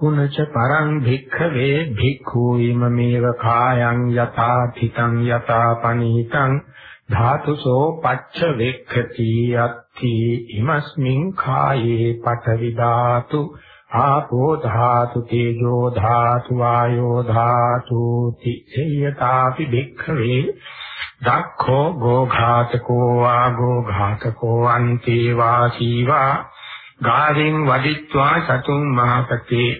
පුනච පරං භික්ඛවේ භික්ඛු ඉමමේව කායං යථා තිතං යථා පනිතං ධාතුසෝ පච්ච වෙක්ඛති අත්ථි ඉමස්මින් කායේ පඨවි ධාතු ආපෝ ධාතු තේජෝ ධාතු වායෝ ධාතු තිසේයතාපි භික්ඛවේ දක්ඛෝ ගෝඝාතකෝ ආගෝ ඝාතකෝ අන්ති වාසීවා ගාරින් වදිත්වා සතුම් මහපතේ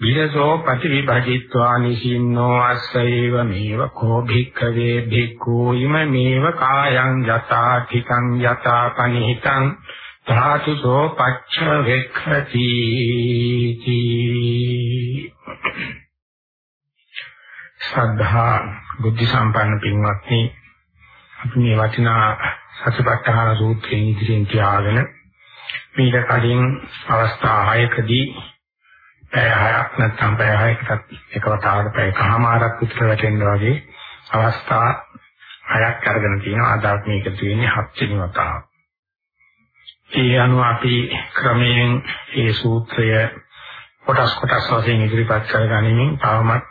විරසෝ පටිවිභජිත්වා නිසින්නෝ අස්සේව මේව කෝ භික්ඛවේ භික්ඛු ඉමමේව කායං යතා තිකං යතා පනිහිතං ධාතුසෝ පච්ච වෙක්ඛති සද්ධා බුද්ධ සම්පන්න පින්වත්නි අපි මේ වටිනා සතිපට්ඨාන සූත්‍රයෙන් ඉදිරියෙන් තියාගෙන මීට කලින් අවස්ථා 6කදී පැය 6ක් නැත්නම් පැය 6කටත් එක වතාවකට පැය කමාරක් විතර වැටෙන්න වගේ අවස්ථා 6ක් අරගෙන තියෙනවා අද මේක තියෙන්නේ 7 වෙනි වතාව. ඒ අනුව අපි ක්‍රමයෙන් මේ සූත්‍රය කොටස් කොටස් වශයෙන් ඉදිරිපත් කරගනිමින් තවමත්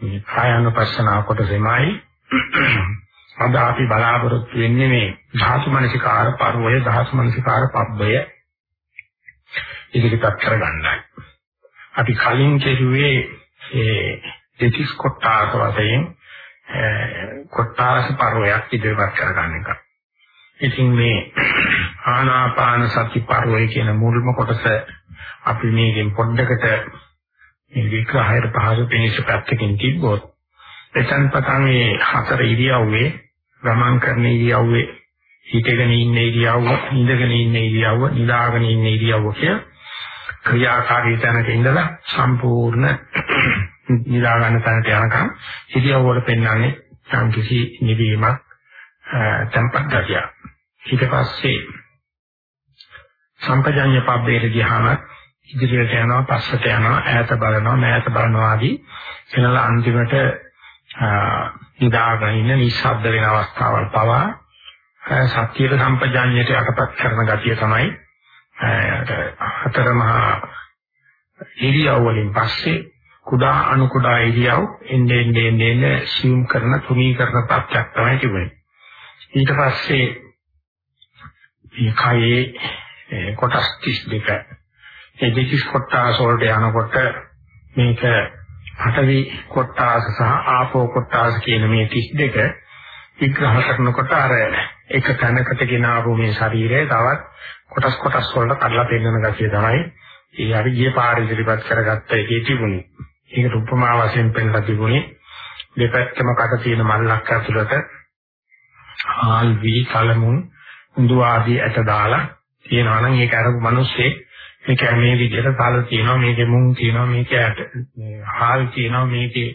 මේ කායानुපස්සනාව කොටසෙමයි අද අපි බලාපොරොත්තු වෙන්නේ මේ ධාතු මනසිකාර පරිවය ධාතු මනසිකාර පබ්බය ඉදිරිපත් කරගන්නයි. අපි කලින් කෙරුවේ ඒ දෙතිස් කොටාස වශයෙන් කොටාස පරිවයක් ඉදිරිපත් කරගන්න එක. ඉතින් මේ ආනාපාන සති පරිවය කියන මුල්ම කොටස අපි මේකෙන් පොඩ්ඩකට මේ විග්‍රහයට පහසු පිණිස පැත්තකින් තිබ්බොත් එතන පටන් මේ හතර ඉරියව්වේ ගමන් කරන ඉරියව්වේ හිටගෙන ඉන්න ඉරියව්ව, ඉඳගෙන ඉන්න ඉරියව්ව, නිදාගෙන ඉන්න ඉරියව්ව කිය ක්‍රියාකාරී තැනක ඉඳලා සම්පූර්ණ නිදා ගන්න තැනට යනකම් ඉරියව්ව වල පෙන්වන්නේ සංකිසි නිවීමක් tempat ගතිය. ඊට පස්සේ සම්පජඤ්ඤ පබ්බේට ගියාම ඉදිරියට යනවා පස්සට යනවා ඈත බලනවා මෑත බලනවා ආදී එනලා අන්තිමට නිදාගෙන ඉන්න නිස්සබ්ද වෙන අවස්ථාවල් පවා සත්‍යයට සම්පජාඤ්ඤයට යටපත් කරන ගතිය තමයි හතර මහා ඉරියව් වලින් පස්සේ කුඩා අණු කුඩා ඉරියව් එන්නේ එන්නේ එන්නේ සියුම් කරන තුනී කරන තත්ත්වයක් තමයි තිබෙන්නේ. ඊට පස්සේ මේ කයේ කොටස් 32 ඒ දෙකස් කොටස් වලට යනකොට මේක පඨවි කොටාස සහ ආපෝ කොටාස කියන මේ 32 විග්‍රහ කරනකොට අර එක තැනකට ගෙන ආපු මේ ශරීරය තවත් කොටස් කොටස් වලට කඩලා පෙන්වන ගැතිය තමයි ඒ හරි ගිය පාර ඉදිරිපත් කරගත්ත එකේ තිබුණේ. ඒක උපමා වශයෙන් පෙන්ලා තිබුණේ දෙපැත්තම කට තියෙන මල්ලක් ඇතුළත ආල් වී කලමුන් උඳු ආදී ඇට දාලා තියෙනවා නම් ඒක අරපු මිනිස්සේ මේක මේ විදිහට තල තියෙනවා මේකේ මුං තියෙනවා මේකේ ඇට මේ හාල් තියෙනවා මේකේ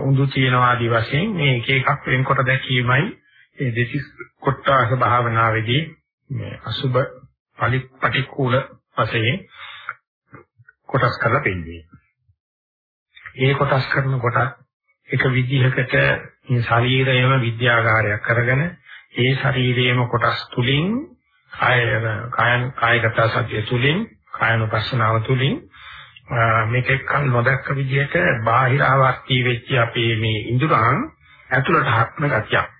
උඳු තියෙනවා ආදි වශයෙන් මේ එක එකක් වෙනකොට දැකීමයි ඒ දෙතිස් කොට්ටාස භාවනාවේදී මේ අසුබ පටික්කුල වශයෙන් කොටස් කරලා පෙන්නන්නේ. ඒ කොටස් කරනකොට එක විදිහකට මේ ශරීරයම විද්‍යාගාරයක් කරගෙන ඒ ශරීරයේම කොටස් තුලින් කාය කායන කායගත සතිය තුලින් කායනුපස්සනාව තුලින් මේක එක්කන් නොදැක්ක විදිහට බාහිර ආවර්ති වෙච්ච අපේ මේ ඉඳුරන් ඇතුළට හත්න ගතියක්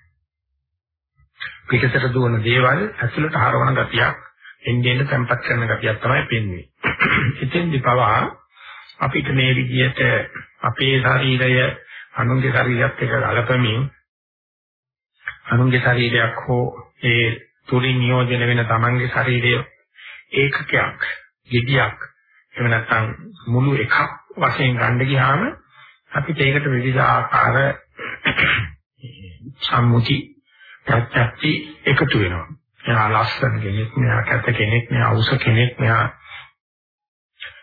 පිටතට දුවන දේවල් ඇතුළට හරවන ගතියක් එන්නේ එන්න තැම්පත් කරන ගතියක් තමයි පෙන්වන්නේ. එතෙන්දි පවා අපිට මේ විදිහට අපේ ශරීරය අනුන්ගේ ශරීරයත් එක්ක ගලපමින් අනුන්ගේ ශරීරයක් හෝ ඒ තුලින් නියෝජනය වෙන තමන්ගේ ශරීරය ඒකකයක් gediyak එහෙම නැත්නම් මුළු එකක් වශයෙන් ගන්න ගියාම අපිට ඒකට විවිධ ආකාර සම්මුති ප්‍රත්‍යක්ෂي එකතු වෙනවා. එයා ලස්සන කෙනෙක්, මෙයා කැත කෙනෙක්, මෙයා අවුස කෙනෙක්, මෙයා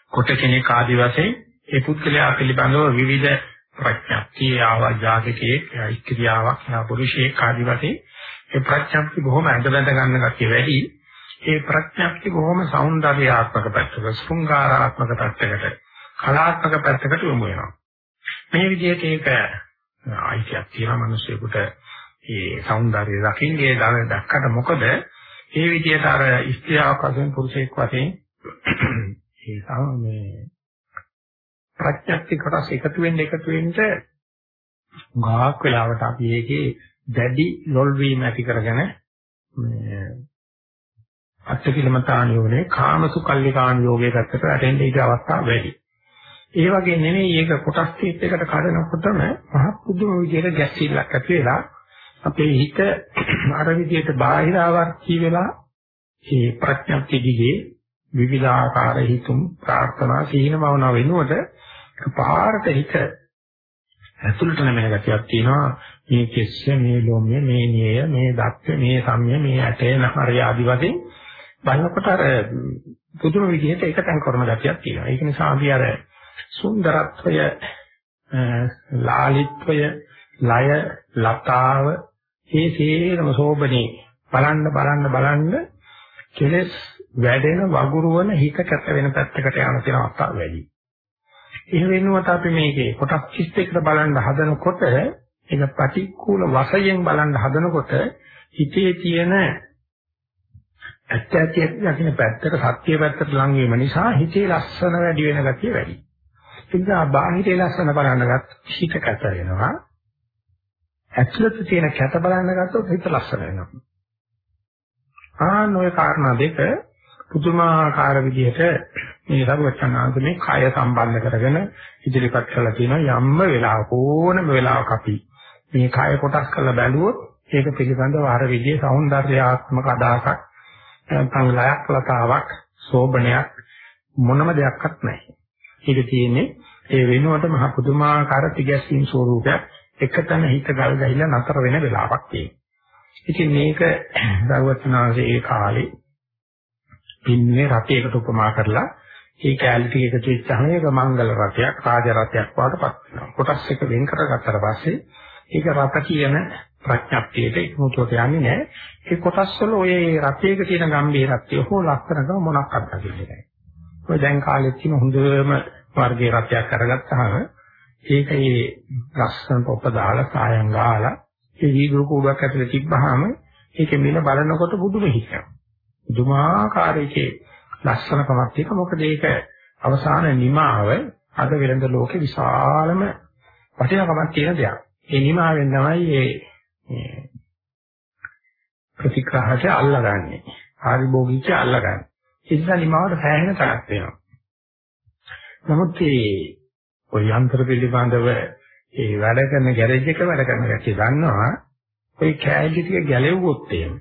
කොට කෙනෙක් ආදී වශයෙන් ඒ පුද්ගලයා පිළිබඳව විවිධ ප්‍රඥප්තිය ආවාජාකකේ ක්‍රියාවක් නා පුරුෂයේ ආදී වශයෙන් ඒ ප්‍රඥප්ති බොහොම ඇඳබැඳ ගන්න කතිය වැඩි. ඒ ප්‍රඥප්ති බොහොම సౌందర్యාත්මක පැත්තකට, ශෘංගාරාත්මක පැත්තකට, කලාත්මක පැත්තකට යොමු වෙනවා. මේ විදිහට ඒක ආයිතියක් තියෙන මිනිසෙකුට ඒ సౌందර්යය දකින්නේ දාන දැක්කට මොකද ඒ විදිහට අර ස්ත්‍රියක් වශයෙන් පුරුෂයෙක් වශයෙන් ඒ සාමයේ ප්‍රත්‍යක්ෂ කොටස් එකතු වෙන්න එකතු වෙන්න ගාක් වෙලාවට අපි ඒකේ දැඩි ලොල් වීම ඇති කරගෙන මේ අත්තිකිලමතාන යෝනේ කාමසුකල්ලිකාන යෝගයේ පැත්තට වැටෙන්න ඊට අවස්ථා වැඩි. ඒ වගේ නෙමෙයි ඒක කොටස් කීප එකට කඩනකොටම මහ පුදුම විදිහට ගැස්සිල්ලක් ඇති වෙලා අපේ හිත අර විදිහට බාහිර ආවර්ති වෙලා මේ ප්‍රඥප්ති දිගේ විවිධාකාර හිතුම් ප්‍රාර්ථනා සීන භවනා වෙනුවට පාරට හිත ඇතුළට නැමෙන ගතියක් තියෙනවා. මේ කෙස්ස මේ ලොම්ය මේ නිය මේ දක්ෂ මේ සම්ය මේ ඇටේ නහරය ආදි වශයෙන් බලනකොට අර පුදුම විදිහට එකතෙන් කරන ගතියක් තියෙනවා. ඒක නිසා අපි අර සුන්දරත්වය ලාලිත්වය ලය ලතාව මේ සේරම සෝබනේ බලන්න බලන්න බලන්න කෙලස් වැඩෙන වගුරුවන හිත කැත වෙන පැත්තකට යන තියෙන අවස්ථා වැඩි. ඒ වෙනුවට අපි මේකේ කොටස් 31කට බලන්න හදනකොට ඒක ප්‍රතිකූල වශයෙන් බලන්න හදනකොට හිතේ තියෙන ඇත්ත ඇති යකින පැත්තට සත්‍ය පැත්තට ලං වීම නිසා හිතේ ලස්සන වැඩි වෙන ගතිය වැඩි. ඒ නිසා බාහිරේ ලස්සන බලන්න ගත්ත හිත කැත වෙනවා. ඇතුළත තියෙන කැත බලන්න ගත්තොත් හිත ලස්සන වෙනවා. ආන් ওই කාරණා දෙක පුදුමාකාර විදිහට මේ සර්වචනාන්ත මේ කය සම්බන්ධ කරගෙන ඉදිරිපත් කරලා තියෙනවා යම්ම වෙලාවක ඕනම වෙලාවක අපි මේ කය කොටස් කරලා බැලුවොත් ඒක පිළිබඳව අර විදිහේ సౌందర్యාත්මක අදහසක් නැත්නම් ලයක් ලතාවක් සෝබණයක් මොනම දෙයක්වත් නැහැ. ඒක තියෙන්නේ ඒ වෙනුවට මහ පුදුමාකාර තිගැස්සීම් ස්වරූපයක් එකතන හිත ගල් ගහිලා නතර වෙන වෙලාවක් තියෙනවා. ඉතින් මේක දරුවචනාංශයේ කාලේ පින්නේ රතයකට උපමා කරලා ඒ කැලිටි එකතු වෙච්චාම ඒක මංගල රතයක් රාජ රතයක් වඩපත් වෙනවා. කොටස් එක වෙන් කරගත්තට පස්සේ ඒක රත කියන ප්‍රඥප්තියට ඉක්මුතුවට යන්නේ නැහැ. ඒ කොටස් වල ඔය රතයක තියෙන ගැඹීරත්වය හෝ ලක්ෂණකම මොනක්වත් දකින්නේ නැහැ. ඔය දැන් කාලෙත් තියෙන හොඳම වර්ගයේ රතයක් අරගත්තාම ඒක ඒ ලස්සන පොප්ප දාලා සායම් ගාලා ඒ වීදුරු කූඩුවක් ඇතුලේ තිබ්බහම ඒකේ මිල බලනකොට බුදුම හිතනවා. දුමාකාරයේ ලස්සනකමක් එක මොකද ඒක අවසාන නිමාව අද වෙළඳ ලෝකේ විශාලම වටිනාකමක් තියෙන දෙයක්. ඒ නිමාවෙන් තමයි මේ ප්‍රතික්‍රහට අල්ලගන්නේ. ආරිභෝගික අල්ලගන්නේ. ඒ නිසා නිමාවට සෑහෙන තරක් වෙනවා. නමුත් මේ ඔය යන්ත්‍ර පිළිබඳව ඒ වැඩ කරන ගෑරේජ් එක වැඩ කරන කට්ටිය දන්නවා ඔය කෑලි ටික ගැලෙව්වොත් එහෙම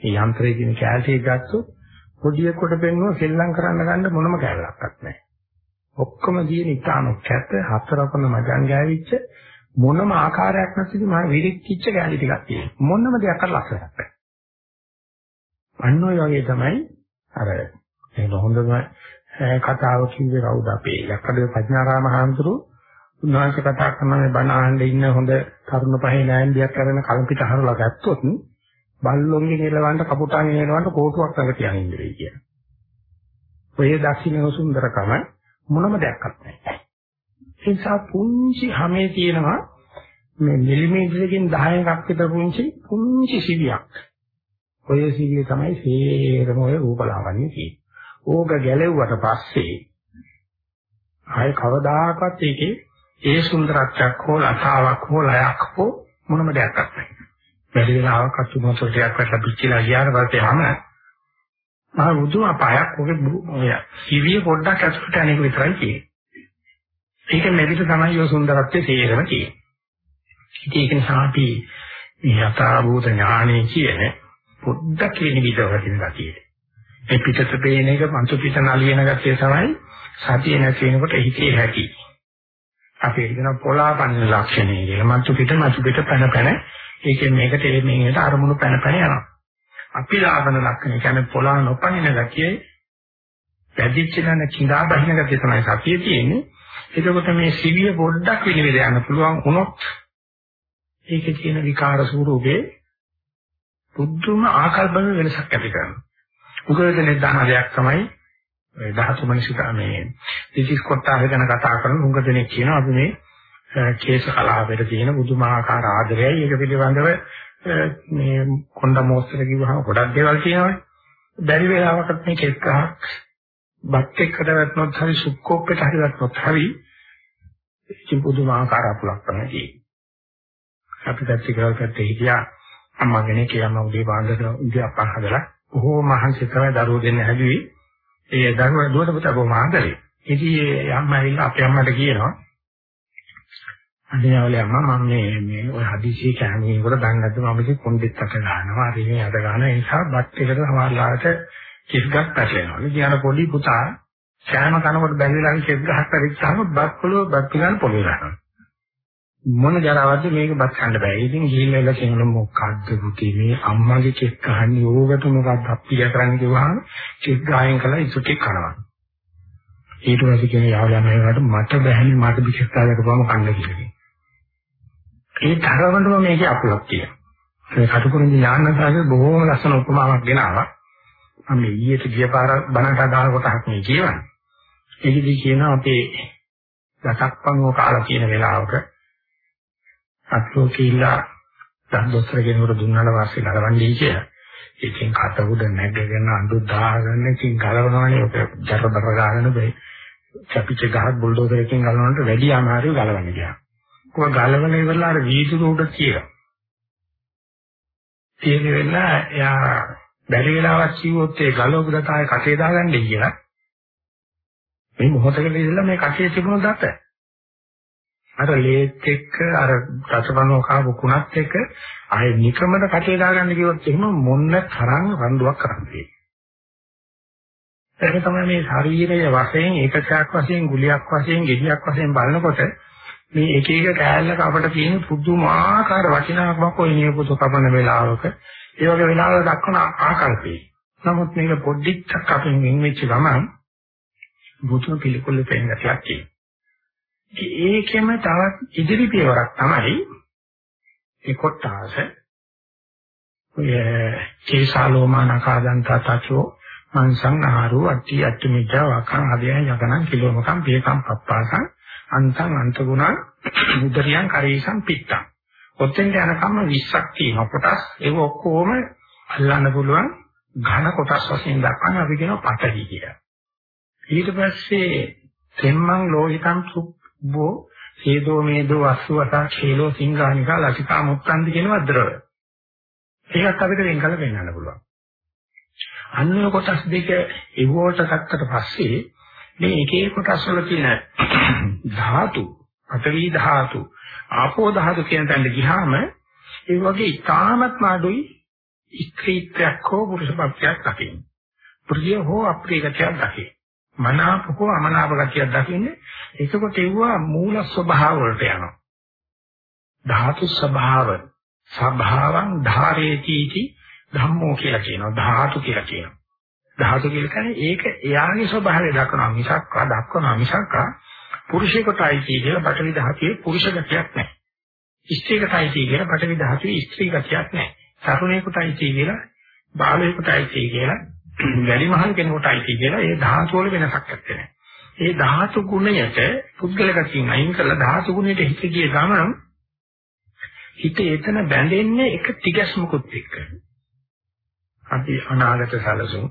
මේ යන්ත්‍රයේ තියෙන කැලටි ගත්තොත් පොඩිය කොට පෙන්නුව සෙල්ලම් කරන්න ගන්න මොනම කැලලක්වත් නැහැ. ඔක්කොම දින ඉතාම කැත හතරපන මජන් ගෑවිච්ච මොනම ආකාරයක් නැතිව මම විරිච්චිච්ච කැලි ටිකක් තියෙනවා. මොනම දෙයක් අර ලස්සනක් නැහැ. අන්න ඔය වගේ තමයි අර ඒක හොඳම කතාව කිව්වේ කවුද අපේ යක්කඩේ පඥාරාම හාමුදුරුවෝ උන්වහන්සේ කතා කරන මේ බණ අහන්න ඉන්න හොඳ තරුණ පහේ නෑන්දියක් කරන කල්පිට හරලා ගත්තොත් බල්ලොන්ගේ නෙලවන්න කපුටාගේ නෙලවන්න කෝටුවක් ළඟ තියන් ඉන්න වෙයි කියන. ඔය දක්ෂිණ සුන්දරකම මොනම දෙයක්වත් නැහැ. ඒ නිසා පුංචි හැමේ තියෙනවා මේ මිලිමීටරකින් 10ක් විතර පුංචි පුංචි සිවියක්. ඔය සිවිය තමයි සේරම ඔය රූපලාවන්‍ය කියන්නේ. ඕක ගැලෙව්වට පස්සේ ආය කවදාකවත් ඒකේ ඒ සුන්දරත්වයක් හෝ ලතාවක් හෝ ලයක් හෝ මොනම දෙයක් නැහැ. වැඩි වෙලාවක් අතුමතෝ ටිකක් වැටලා පිච්චිලා ගියාට පස්සේ හැම මහ බුදුම අපායක් ඔගේ ඔය සිවිය පොඩ්ඩක් ඇතුළට අනේක විතරයි තියෙන්නේ. ඒක මෙවිත තමයි ඔය සුන්දරත්වයේ තේරෙම තියෙන්නේ. ඉතින් ඒක නිසා අපි මේ යථාභූත ඥානෙ කියන පොඩ්ඩක් විනිවිදව හිතන ගතියේ. ඒ පිටත පේන එක පන්තු පිට නලියන ගතිය තමයි සතිය නැති වෙනකොට හිතේ හැටි. අපි කියන පොලාපන්න ලක්ෂණය කියලා. මතු පිට මතු පිට පැන පැන ඒකෙන් මේකට මේකට අරමුණු පැන පැන යනවා. අපි ලාභන ලක්ෂණ කියන්නේ පොළා නොපනින ගතිය පැදිච්ච ගන්න කිඳා බහින ගතිය තමයි සතියේ තියෙන්නේ. එතකොට මේ සිවිය පොඩ්ඩක් විනිවිද යන්න පුළුවන් වුණොත් ඒකේ තියෙන විකාර ස්වරූපේ පුදුම ආකල්පන වෙනසක් ඇති කරනවා. උගදෙනේ දහන දෙයක් තමයි ඒ ධාතු මනසික මේ දිටිස් කොටාහ ගැන කතා කරන උගදෙනේ කියනවා අපි මේ කේශ කලාපයට තියෙන බුදුමාහාකාර ආදරයයි ඒක පිළිබඳව මේ කොණ්ඩ මොස්තර කිව්වහම ගොඩක් දේවල් කියනවානේ. බැරි වෙලාවකට මේ කෙස් ගහක් බත් එක්කට වැටුනොත් හරි සුක්කෝප්පෙට හරි වැටුනොත් හරි ඉතින් පුදුමාකාර අපලක් තමයි තියෙන්නේ. අපි දැක්ක කරල් පැත්තේ හිටියා අම්මා කෙනෙක් කියන්න උදේ පාන්දර උදේ අප්පා හදලා බොහෝ මහන්සි තමයි දරුවෝ දෙන්න හැදුවේ. ඒ දරුවා දුවට පුතා බොහොම ආදරේ. ඉතින් ඒ අම්මා ඇවිල්ලා අපේ අම්මට කියනවා අනිවාර්යයෙන්ම අම්මා මම මේ මේ ඔය හදිසිය කෑමේකට දන්නේ නැද්ද මම ඉතින් කොණ්ඩෙත් අත ගන්නවා හරි මේ අත ගන්න ඒ නිසා බත් එකට සමහරලාට කිස් ගස් පැටලෙනවා. ඉතින් අර පොඩි පුතා කෑම කනකොට බැරිලා කිස් ගහක් පරිච්චාම බත් පොළොව බත් පිළිගන්න පොළොව ගන්නවා. මොන ජරාවක්ද මේක බත් කන්න බෑ. ඉතින් ගිහිල්ලා කියන මොකද්ද පුතේ මේ අම්මගේ කිස් ගහන්නේ ඕකට මොකක්ද අප්පිය කරන්නේ කිව්වහම කිස් ගායෙන් කළා ඉසුටි කනවා. ඊට පස්සේ කියන යාළුවා මේකට මට බැහැනේ මට බිස්කට් දාලා කන්න කියලා. ඒ තරමටම මේකේ අපලක් තියෙනවා. මේ කටුකුරුන්ගේ ඥානසාරේ බොහෝම ලස්සන උපමාවක් ගෙනාවා. මම මේ ඊයේ ගිය පාර බණට අදාළ කොටහක් මේ කියවන්නේ. ඒකදී කියනවා අපේ දසක්පන්ව කාලා කියන වෙලාවක අත්ලෝ කියලා දන්දොස්තර කෙනෙකුට දුන්නාට පස්සේ ගලවන්නේ කියලා. ඒකෙන් කට උඩ නැගගෙන අඳු දාගෙන ඉතින් ගලවනවනේ ඔක ජරබර ගන්න බෑ. කැපිච්ච ගහක් බුල්ඩෝසරකින් ගලවනට වැඩි අමාරුයි ගලවන්න ගියා. කො ගලවන ඉවරලා අර වීදුරු උඩ කියලා. තියෙන වෙලා එයා බැරි වෙලාවක් කිව්වොත් ඒ ගලවපු දතාවේ කටේ දාගන්නේ කියලා. මේ මොහොතකදී ඉඳලා මේ කටේ තිබුණු දත. අර ලේත් එක්ක අර රසබනෝ කාපු කුණත් එක්ක ආයේ නිකමද කටේ දාගන්න කිව්වොත් එහෙම මොන්න තරම් රණ්ඩුවක් කරන්නේ. ඒක තමයි මේ ශරීරයේ වශයෙන් ඒකකයක් වශයෙන් ගුලියක් වශයෙන් ගෙඩියක් වශයෙන් බලනකොට මේ එක එක කෑල්ලක අපිට තියෙන පුදුමාකාර වටිනාකමක් ඔය නියපොතු කපන වෙලාවක ඒ වගේ වෙලාවල දක්වන ආකල්පේ. නමුත් මේක පොඩ්ඩක් අපෙන් වෙන් වෙච්ච ගමන් බුදුන් පිළිකුල් දෙන්න තියෙනවා. ඒකෙම තවත් ඉදිරි පියවරක් තමයි ඒ කොටාස ඔය කේසාලෝමානකාදන්ත තචෝ මංසං ආහාරෝ අට්ටි අට්ටිමිජා වකං අධ්‍යයන යකනං කිලෝමකම් පේකම් පප්පාසං අන්තං අන්තගුණං මුදරියං කරේසං පිට්ටං. ඔතෙන්ට යනකම් 20ක් තියෙනවා කොටස්. ඒක ඔක්කොම අල්ලන්න පුළුවන් ඝන කොටස් වශයෙන් දක්වන අපි කියනවා පටවි කියලා. ඊට පස්සේ තෙම්මං ලෝහිතං සුබ්බෝ හේදෝ මේදෝ අස්සවතා ඛේලෝ සිංහානිකා ලසිකා මුත්තන්දි කියනවා ද්‍රව. ඒකත් අපිට වෙන් කළ පෙන්වන්න පුළුවන්. අන්න කොටස් දෙක එවෝට ගත්තට පස්සේ මේ එක එක කොටස් වල තියෙන ධාතු, පඨවි ධාතු, ආපෝ ධාතු කියන තැනට ගියාම ඒ වගේ ඊටාමත් මාඩුයි ස්ත්‍රීත්වයක් හෝ පුරුෂපත්‍යක් දකින්න. ප්‍රිය හෝ අප්‍රිය ගතියක් දකින්න. මනාප හෝ අමනාප ගතියක් දකින්න. ඒකකොට ඒවා මූල ස්වභාව වලට යනවා. ධාතු ස්වභාව ස්වභාවං ධාරේති ධම්මෝ කියලා කියනවා. ධාතු කියලා කියනවා. ධාතු කියලා කියන්නේ ඒක එයාගේ ස්වභාවය දක්වනවා මිසක් දක්වනවා මිසක් පුරුෂයෙකුටයි කියලා පටවි ධාතුවේ පුරුෂ ගතියක් නැහැ. ස්ත්‍රීකටයි කියලා පටවි ධාතුවේ ස්ත්‍රී ගතියක් නැහැ. තරුණයෙකුටයි කියලා බාලයෙකුටයි කියලා වැඩිමහල් කෙනෙකුටයි කියලා ඒ ධාතු වල වෙනසක් නැත්තේ. ඒ ධාතු ගුණයට පුද්ගල ගතියින් අයින් කරලා ධාතු ගුණයට හිත ගිය ගමන් හිත එතන බැඳෙන්නේ එක තිගැස්මකුත් එක්ක. අපි අනාගත සැලසුම්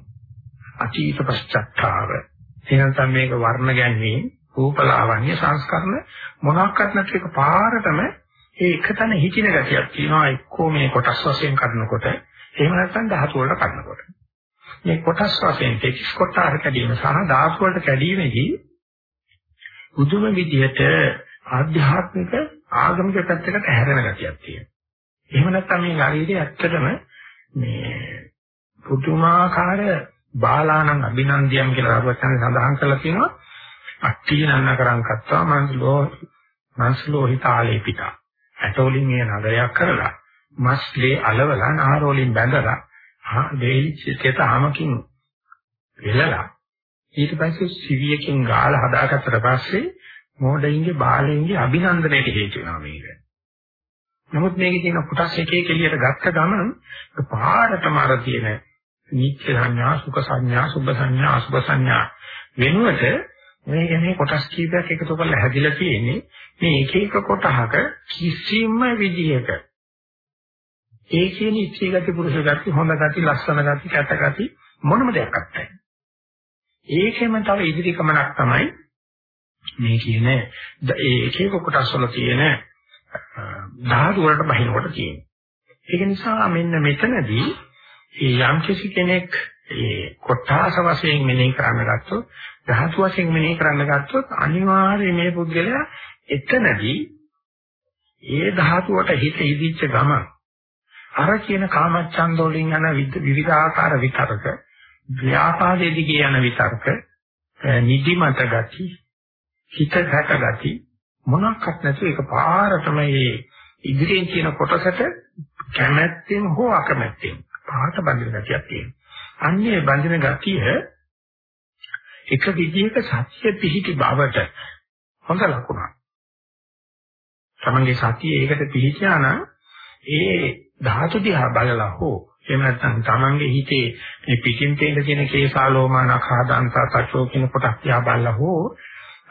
අතීත පශ්චාත්තාව එහෙනම් මේක වර්ණ ගැන්වීම රූපලාවන්‍ය සංස්කරණ මොනක්වත් නැති එක පාරටම ඒ එකතන හිතින ගතියක් තියෙනවා එක්කෝ මේ කොටස් වශයෙන් කරනකොට එහෙම නැත්නම් ධාතු වලට කරනකොට මේ කොටස් වශයෙන් දෙකස් කොටාර කැඩීම සහ ධාතු වලට කැඩීමේදී බුදුම විදිහට ආධ්‍යාත්මික ආගමික පැත්තකට හැරෙන ගතියක් තියෙනවා. එහෙම නැත්නම් මේ ශරීරය ඇත්තටම මේ පුදුමාකාර බාලාණං අභිනන්දියම් කියලා රහවචන සඳහන් කරලා තියෙනවා අට්ඨීනන්න කරන් කත්තා මන්සලෝ මන්සලෝ හිතාලේ පිටා ඇටෝලින් මේ නගරයක් කරලා මස්ලේ අලවලා නාරෝලින් බැඳලා ආ දෙයිච්චේත ආමකින් වෙලලා ඊට පස්සේ සිවියකින් ගාලා හදාගත්තට පස්සේ මොඩින්ගේ බාලෙන්ගේ අභිනන්දනයට හේතු වෙනවා මේක. නමුත් මේකේ තියෙන කොටස් එක එක එළියට ගත්ත ගමන් පාරටම අර තියෙන නිත්‍ය සංඥා, සුඛ සංඥා, සුභ සංඥා, අසුභ සංඥා වෙනුවට මේ මේ කොටස් කීපයක් එකතු කරලා හැදිලා තියෙන්නේ මේ එක එක කොටහක කිසිම විදිහක ඒ කියන ඉච්ඡේ ගති පුරුෂ ගති හොඳ ගති ලස්සන ගති කැත ගති මොනම දෙයක් නැහැ. ඒකෙම තව ඉදිරි කමනක් තමයි මේ කියන ඒ එක එක කොටස් වල තියෙන ධාතු වලට බහිනකොට තියෙන්නේ. ඒක නිසා මෙන්න මෙතනදී යම් කිසි කෙනෙක් ඒ කොටාස වශයෙන් මෙනෙහි කරන්න ගත්තොත් ධාතු වශයෙන් මෙනෙහි කරන්න ගත්තොත් අනිවාර්යයෙන් මේ පුද්ගලයා එතනදී ඒ ධාතුවට හිත ඉදිච්ච ගමන් අර කියන කාමච්ඡන්ද වලින් යන විවිධාකාර විතරක ව්‍යාපාදයේ දිගේ යන විතරක නිදිමත ගති හිත සැක ගති මොනක්වත් නැතුව ඒක පාරටම මේ ඉදිරියෙන් කියන කොටසට කැමැත්තෙන් හෝ අකමැත්තෙන් පාට බඳින ගතියක් තියෙනවා. අන්නේ බඳින ගතිය එක විදිහක සත්‍ය පිහිටි බවට හොඳ ලකුණක්. තමන්ගේ සතිය ඒකට පිහිටියා නම් ඒ ධාතු දිහා බලලා හෝ එහෙම නැත්නම් තමන්ගේ හිතේ මේ පිටින් තේන තියෙන කේසාලෝමාන කාදාන්ත සචෝ කියන කොටස් දිහා බලලා හෝ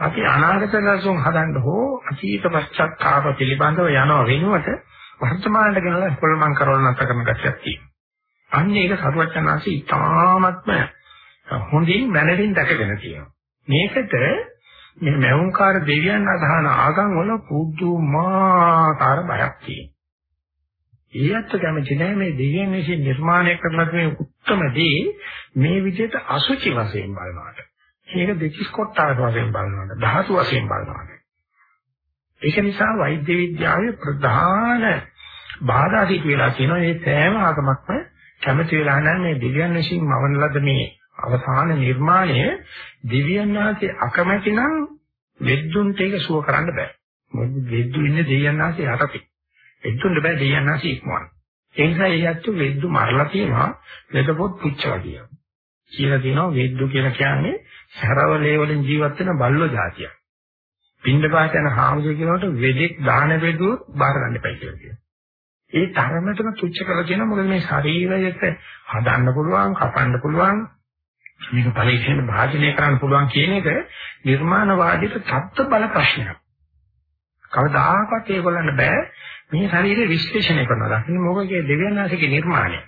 අපි අනාගත දර්ශන හදන්න හෝ අතීත පශ්චාත්තාප පිළිබඳව යනවා වෙනුවට වර්තමානට ගෙනලා කොල්මන් කරවල නැත කරන ගැටයක් තියෙනවා. අන්න ඒක සරුවචනාංශي ඉතාමත්ම හොඳින් මැනරින් දැකගෙන තියෙනවා. මේකට මේ මෞංකාර දෙවියන් අදහන ආගම් වල පුදුමාකාර බයක් තියෙනවා. ඒත් කැමති නැහැ මේ දෙවියන් විසින් නිර්මාණය කරන මේ උත්තරම දේ මේ විදිහට අසුචි වශයෙන් බලනවාට. මේක දෙකිස් කොටාර වශයෙන් බලනවාට, ධාතු වශයෙන් බලනවාට. ඒක නිසා වෛද්‍ය විද්‍යාවේ ප්‍රධාන බාධා සිට වෙලා තියෙනවා මේ සෑම ආගමක්ම කැමති වෙලා නැහැ මේ දෙවියන් විසින් මවන ලද මේ අවසාන නිර්මාණය දෙවියන් වහන්සේ අකමැති නම් වෙද්දුන්ට ඒක සුව කරන්න බෑ. මොකද වෙද්දු ඉන්නේ දෙවියන් වහන්සේ යටතේ. එතුන්ට බෑ දෙයන්නාසි ඉක්මවන්න. ඒ නිසා ඒ යැත්තු වෙද්දු මරලා තියෙනවා වෙදපොත් පුච්චලා කියනවා. කියලා තියෙනවා වෙද්දු කියලා කියන්නේ සරවලේ වලින් ජීවත් වෙන බල්ලෝ జాතියක්. පින්ඩපාත යන හාමුදුරුවෝ කියනකොට වෙදෙක් දාන වෙදුව බාර ගන්න එපයි කියලා කියනවා. ඒ තරමටම තුච්ච කරලා කියනවා මොකද මේ ශරීරයට හදන්න පුළුවන්, කපන්න පුළුවන්, මේක පරීක්ෂණ භාජනය කරන්න පුළුවන් කියන එක නිර්මාණවාදීට තත්ත්ව බල ප්‍රශ්නයක්. කවදාකවත් ඒගොල්ලන්ට බෑ මේ ශරීරය විශ්ලේෂණය කරනවා. දකින්න මොකගේ දෙවියන් වහන්සේගේ නිර්මාණය.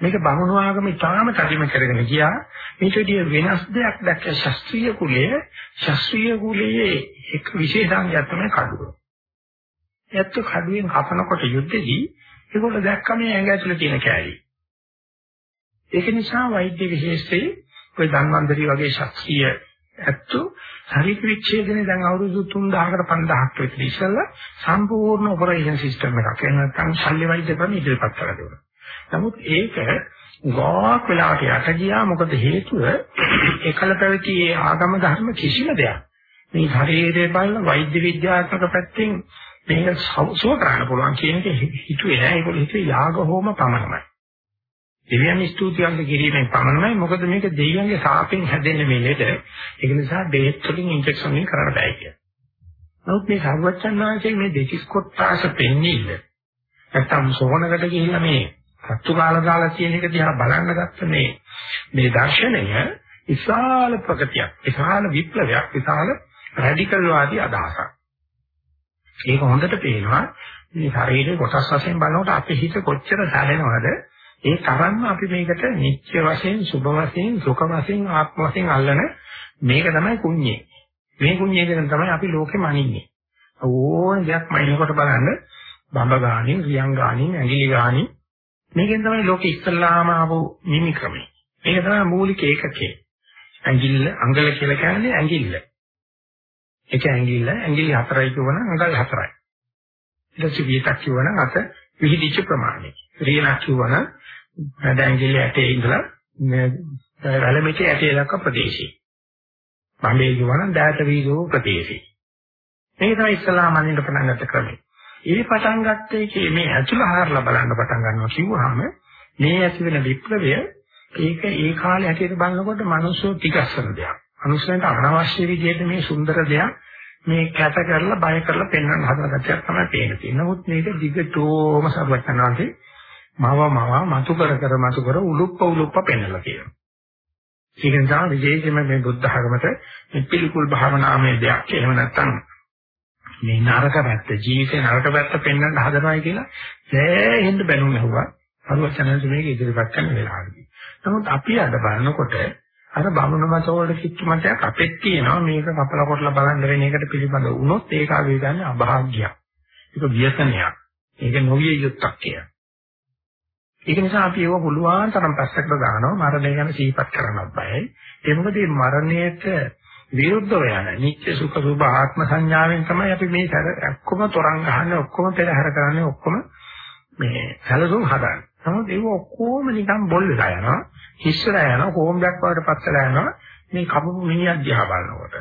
මේක බමුණු ආගම ඉතාම තදිම කරගෙන ගියා. මේට විදිය වෙනස් දෙයක් දැක්ක ශාස්ත්‍රීය කුලයේ ශාස්ත්‍රීය කුලයේ එක විශේෂාංගයක් තමයි කඩුව. ඒත් කඩුවෙන් කපනකොට යුද්ධෙදී ඒගොල්ලෝ දැක්ක මේ ඇඟ ඇතුලේ තියෙන කෑලි. ඒක නිසා වෛද්‍ය විශේෂයේ ඔය ධන්වන්දරි වගේ ශාස්ත්‍රීය ඇත්තෝ ශරීර විච්ඡේදනේ දැන් අවුරුදු 3000කට 5000ක් විතර ඉස්සෙල්ලා සම්පූර්ණ ඔපරේෂන් සිස්ටම් එකක් එහෙම නැත්නම් ශල්‍ය වෛද්‍ය ක්‍රම ඉදිරිපත් කරලා දුන්නා. නමුත් ඒක ගොඩක් වෙලාවට යට ගියා මොකද හේතුව එකල පැවති ඒ ආගම ධර්ම කිසිම දෙයක් මේ ශරීරයේ බලන වෛද්‍ය විද්‍යාත්මක පැත්තෙන් මේක සුව කරන්න පුළුවන් කියන එක හිතුවේ නෑ ඒගොල්ලෝ හිතුවේ යාග හෝම පමණයි. දෙවියන් ස්තුතියන්ත කිරීමෙන් පමණයි මොකද මේක දෙවියන්ගේ සාපෙන් හැදෙන්නේ මේ ලෙඩ. ඒක නිසා බෙහෙත් වලින් ඉන්ජෙක්ෂන් වලින් කරන්න බෑ කියලා. නමුත් මේ සර්වචන් වහන්සේ මේ දෙතිස් කොටාස පෙන්නිල්ල. නැත්තම් සෝනකට ගිහිල්ලා මේ සත්තු කාල දාලා කියන එක දිහා බලන්න ගත්ත මේ මේ දර්ශනය විශාල ප්‍රගතියක්, විශාල විප්ලවයක්, විශාල රැඩිකල් වාදී අදහසක්. ඒක හොඳට පේනවා මේ ශරීරයේ කොටස් වශයෙන් බලනකොට අපේ හිත කොච්චර සැලෙනවද ඒ තරම්ම අපි මේකට නිත්‍ය වශයෙන්, සුභ වශයෙන්, සුඛ වශයෙන්, ආත්ම වශයෙන් අල්ලන මේක තමයි කුඤ්ඤේ. මේ කුඤ්ඤේ දෙන තමයි අපි ලෝකෙම අනින්නේ. ඕන දෙයක් මයින්කොට බලන්න බඹ ගානින්, රියන් ගානින්, ඇඟිලි ගානින් මේකෙන් තමයි ලෝකෙ ඉස්සල්ලාම ආපු නිමි ක්‍රමය. මේක තමයි මූලික ඒකකේ. ඇඟිල්ල, අඟල කියලා කියන්නේ ඇඟිල්ල. එක ඇඟිල්ල, ඇඟිලි හතරයි කියවනම් අඟල් හතරයි. ඊට පස්සේ විතක් කියවනම් අත විහිදිච්ච ප්‍රමාණය. රියනක් කියවනම් මැද ඇඟිල්ල ඇටේ ඉඳලා වැලමිටි ඇටේ දක්වා ප්‍රදේශي. බම්බේ කියවනම් දෑත වීදෝ ප්‍රදේශي. මේක තමයි ඉස්ලාම මනින්න පටන් ගත්ත ක්‍රමය. ඒ පටන් ගත්තේ කී මේ ඇතුළ හාරලා බලන්න පටන් ගන්නවා කිව්වහම මේ ඇති වෙන විප්ලවය ඒක ඒ කාලේ හැටියට බලනකොට මිනිස්සු ටිකස්සන දෙයක්. මනුස්සයන්ට අනවශ්‍ය විදිහට මේ සුන්දර දෙයක් මේ කැත කරලා බය කරලා පෙන්වන්න හදන ගැටියක් තමයි පේන්නේ. නමුත් මේක දිගටම සර්වඥාන්සේ මව මව මතු කර කර මතු කර උලුප්ප උලුප්ප පෙන්වලා කියනවා. ඒක නිසා විශේෂයෙන්ම මේ බුද්ධ ධර්මත මේ පිළිකුල් භාවනාමය දෙයක් එහෙම නැත්නම් මේ නරක පැත්ත ජීවිතේ නරක පැත්ත පෙන්වන්න හදනවායි කියලා සෑහෙන්න බැනුම් ඇහුවා. අරුවචනන්ත මේක ඉදිරිපත් කරන වෙලාවදී. නමුත් අපි අද බලනකොට අර බමුණ මත වලට කිච්ච මතයක් අපෙත් තියෙනවා මේක කපලා කොටලා බලන්න වෙන එකට පිළිබඳ වුණොත් ඒක ආවේ ගන්න අභාග්‍යයක්. ඒක ව්‍යසනයක්. ඒක නොවිය යුක්තක් කියලා. ඒක නිසා අපි ඒව පුළුවන් තරම් පැත්තකට දානවා මරණය ගැන සිහිපත් කරන්නත් බයයි. ඒ මොකද මේ මරණයට විරුද්ධව යන නිත්‍ය සුඛ සුභ ආත්ම සංඥාවෙන් තමයි අපි මේ ඔක්කොම තරංග ගහන්නේ ඔක්කොම පෙරහැර කරන්නේ ඔක්කොම මේ සැලසුම් හදන්නේ. නමුත් ඒක ඔක්කොම නිකන් බොල් වෙලා යනවා. හිස්සලා යනවා කොම්බයක් වගේ පස්සලා යනවා. මේ කපපු මිනිහක් දිහා බලනකොට.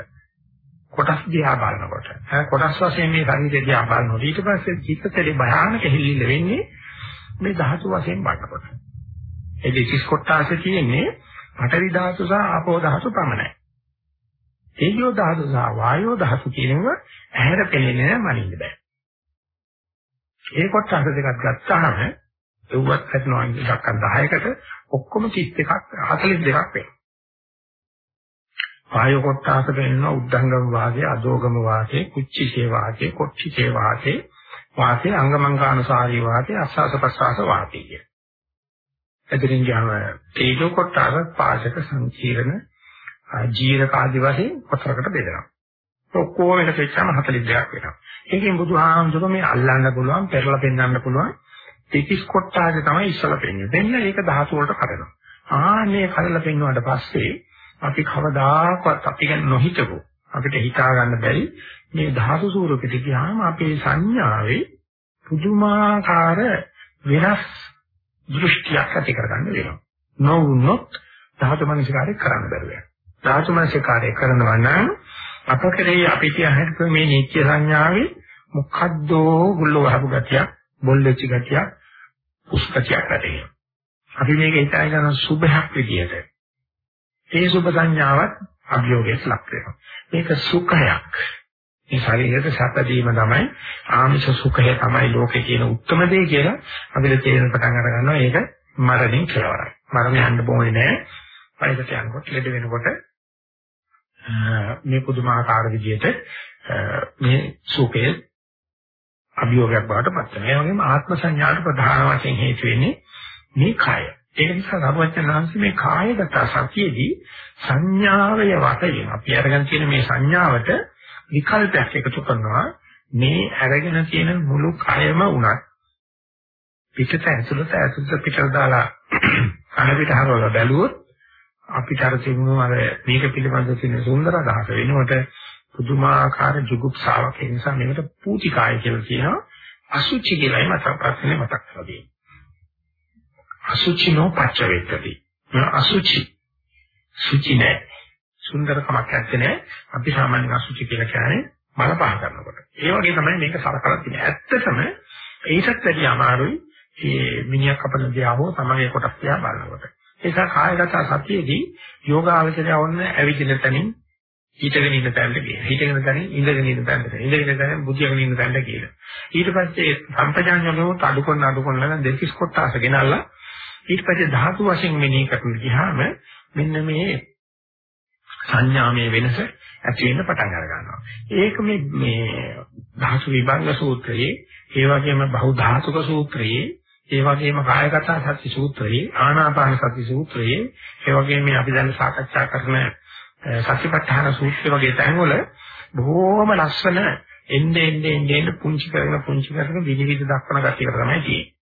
කොටස් දිහා බලනකොට. කොටස් වශයෙන් මේ ශරීරය දිහා බලනකොට ඊට පස්සේ චිත්තතේ භයානක හිල්ලිල වෙන්නේ මේ ධාතු වශයෙන් බලනකොට. ඒ දෙකස් කොටාසේ තියෙන්නේ පඨවි ධාතු සහ ආපෝ ධාතු පමණයි. තේජෝ ධාතු සහ වායෝ ධාතු කියනවා ඇහැර පෙනෙන්නේ මනින්න බෑ. ඒ කොටස් දෙකක් ගත්තාම එව්වත් හදනවා එකක් 10කට ඔක්කොම 31ක් 42ක් වෙනවා. වායෝ කොටස වෙනවා උද්ධංගම වාගේ අදෝගම වාගේ කුච්චිසේ වාගේ කොච්චිසේ වාගේ වාසේ අංගමංගානුසාරී වාසේ අස්සාස ප්‍රසආස වාතය කිය. එදිරින් ගියාම තේජෝ කොටස පාචක සංකීර්ණ ජීරක ආදි වශයෙන් කොටසකට බෙදෙනවා. ඔක්කොම එක වෙච්චාම 42ක් වෙනවා. ඒකෙන් බුදුහාමුදුරුවෝ මේ අල්ලන්න පුළුවන්, පෙරලා පෙන්වන්න පුළුවන් තිතිස් කොටාගේ තමයි ඉස්සලා පෙන්වන්නේ. දෙන්න ඒක ධාතු වලට කඩනවා. ආන්නේ කඩලා පෙන්වුවාට පස්සේ අපි කවදාකවත් අපි ගැන නොහිතපො අපිට හිතා ගන්න බැරි මේ ධාතු ස්වරූපෙට ගියාම අපේ සංඥාවේ පුදුමාකාර වෙනස් දෘෂ්ටියක් ඇති කරගන්න වෙනවා. නොවුනොත් ධාතු මනසිකාරය කරන්න බැරුව යනවා. ධාතු මනසිකාරය කරනවා නම් අප කෙරෙහි අපිට අහකට මේ නිත්‍ය සංඥාවේ මොකද්දෝ ගුල්ල වහපු ගතියක්, බොල් වෙච්ච ගතියක්, පුස්කතියක් ඇතිවෙනවා. අපි මේක හිතා ගන්න සුභයක් විදියට. ඒ සුභ සංඥාවත් අභියෝගයට ලක් වෙනවා. මේක සුඛයක්. මේ ශරීරයට සැප දීම තමයි ආමිෂ සුඛය තමයි ලෝකේ කියන උත්තරම දේ කියලා අපිට තේරෙන පටන් අර ගන්නවා ඒක මරණින් කෙලවරයි. මරණය යන්න බෝනේ නෑ. පරිසට යනකොට ලෙඩ වෙනකොට මේ පුදුමාකාර විදිහට මේ සුඛය අභියෝගයක් බවට පත් වෙනවා. ඒ වගේම ආත්ම සංඥාට ප්‍රධාන වශයෙන් හේතු වෙන්නේ මේ කය. ඒක නිසා සර්වඥාන්සේ මේ කායගත සතියේදී සංඥාවය වශයෙන් අපි අරගෙන තියෙන මේ සංඥාවට විකල්පයක් එකතු කරනවා. මේ අරගෙන තියෙන මුළු කයම උනත් පිටත ඇතුළත ඇතුළත පිටට දාලා කන පිට හරවලා බැලුවොත් අපිට අර තිබුණු අර මේක පිළිබඳව තියෙන සුන්දර අදහස වෙනකොට පුදුමාකාර ජුගුප්සාවක්. ඒ නිසා මේකට පූතිකාය කියලා කියනවා. අසුචි කියලායි මතක් ප්‍රශ්නේ මතක් කරලා දෙන්නේ. අසුචිනෝ පච්චවේත්තති අසුචි සුචි නැහැ සුන්දරකමක් නැත්තේ නෑ. අපි සාමාන්‍යයෙන් අසුචි කියලා කියන්නේ මල පහ කරනකොට. ඒ වගේ තමයි මේක සලකලා තියෙන්නේ. ඇත්තටම ඒකත් වැඩි අමාරුයි මේ මිනිහා කපන දිහා හෝ තමයි කොටස් දිහා බලනකොට. ඒක කායගත සතියේදී යෝගාවචරය වොන්න ඇවිදින තැනින් හිතගෙන ඉන්න තැනට ගියා. හිතගෙන තැනින් ඉඳගෙන ඉන්න තැනට. ඉඳගෙන තැනින් බුද්ධියගෙන ඉන්න තැනට ගියා. ඊට පස්සේ සම්පජාඤ්ඤලෝ අඩු කරන අඩු කරන නම් දෙතිස් කොටස ගෙනල්ලා ඊට පස්සේ ධාතු වශයෙන් මෙනෙහි කරන ගියාම මෙන්න මේ සංඥාමය වෙනස ඇති වෙන්න පටන් අර ගන්නවා. ඒක මේ මේ ධාතු විභංග සූත්‍රයේ, ඒ වගේම බහු ධාතුක සූත්‍රයේ, ඒ වගේම කායගත සති සූත්‍රයේ, ආනාපාන සති සූත්‍රයේ, ඒ වගේම අපි දැන් සාකච්ඡා කරන සතිපට්ඨාන සූත්‍රය වගේ තැන්වල බොහෝම ලස්සන එන්නේ එන්නේ එන්නේ පුංචි කරන පුංචි කරන විවිධ දක්වන ගැටියකට තමයි තියෙන්නේ.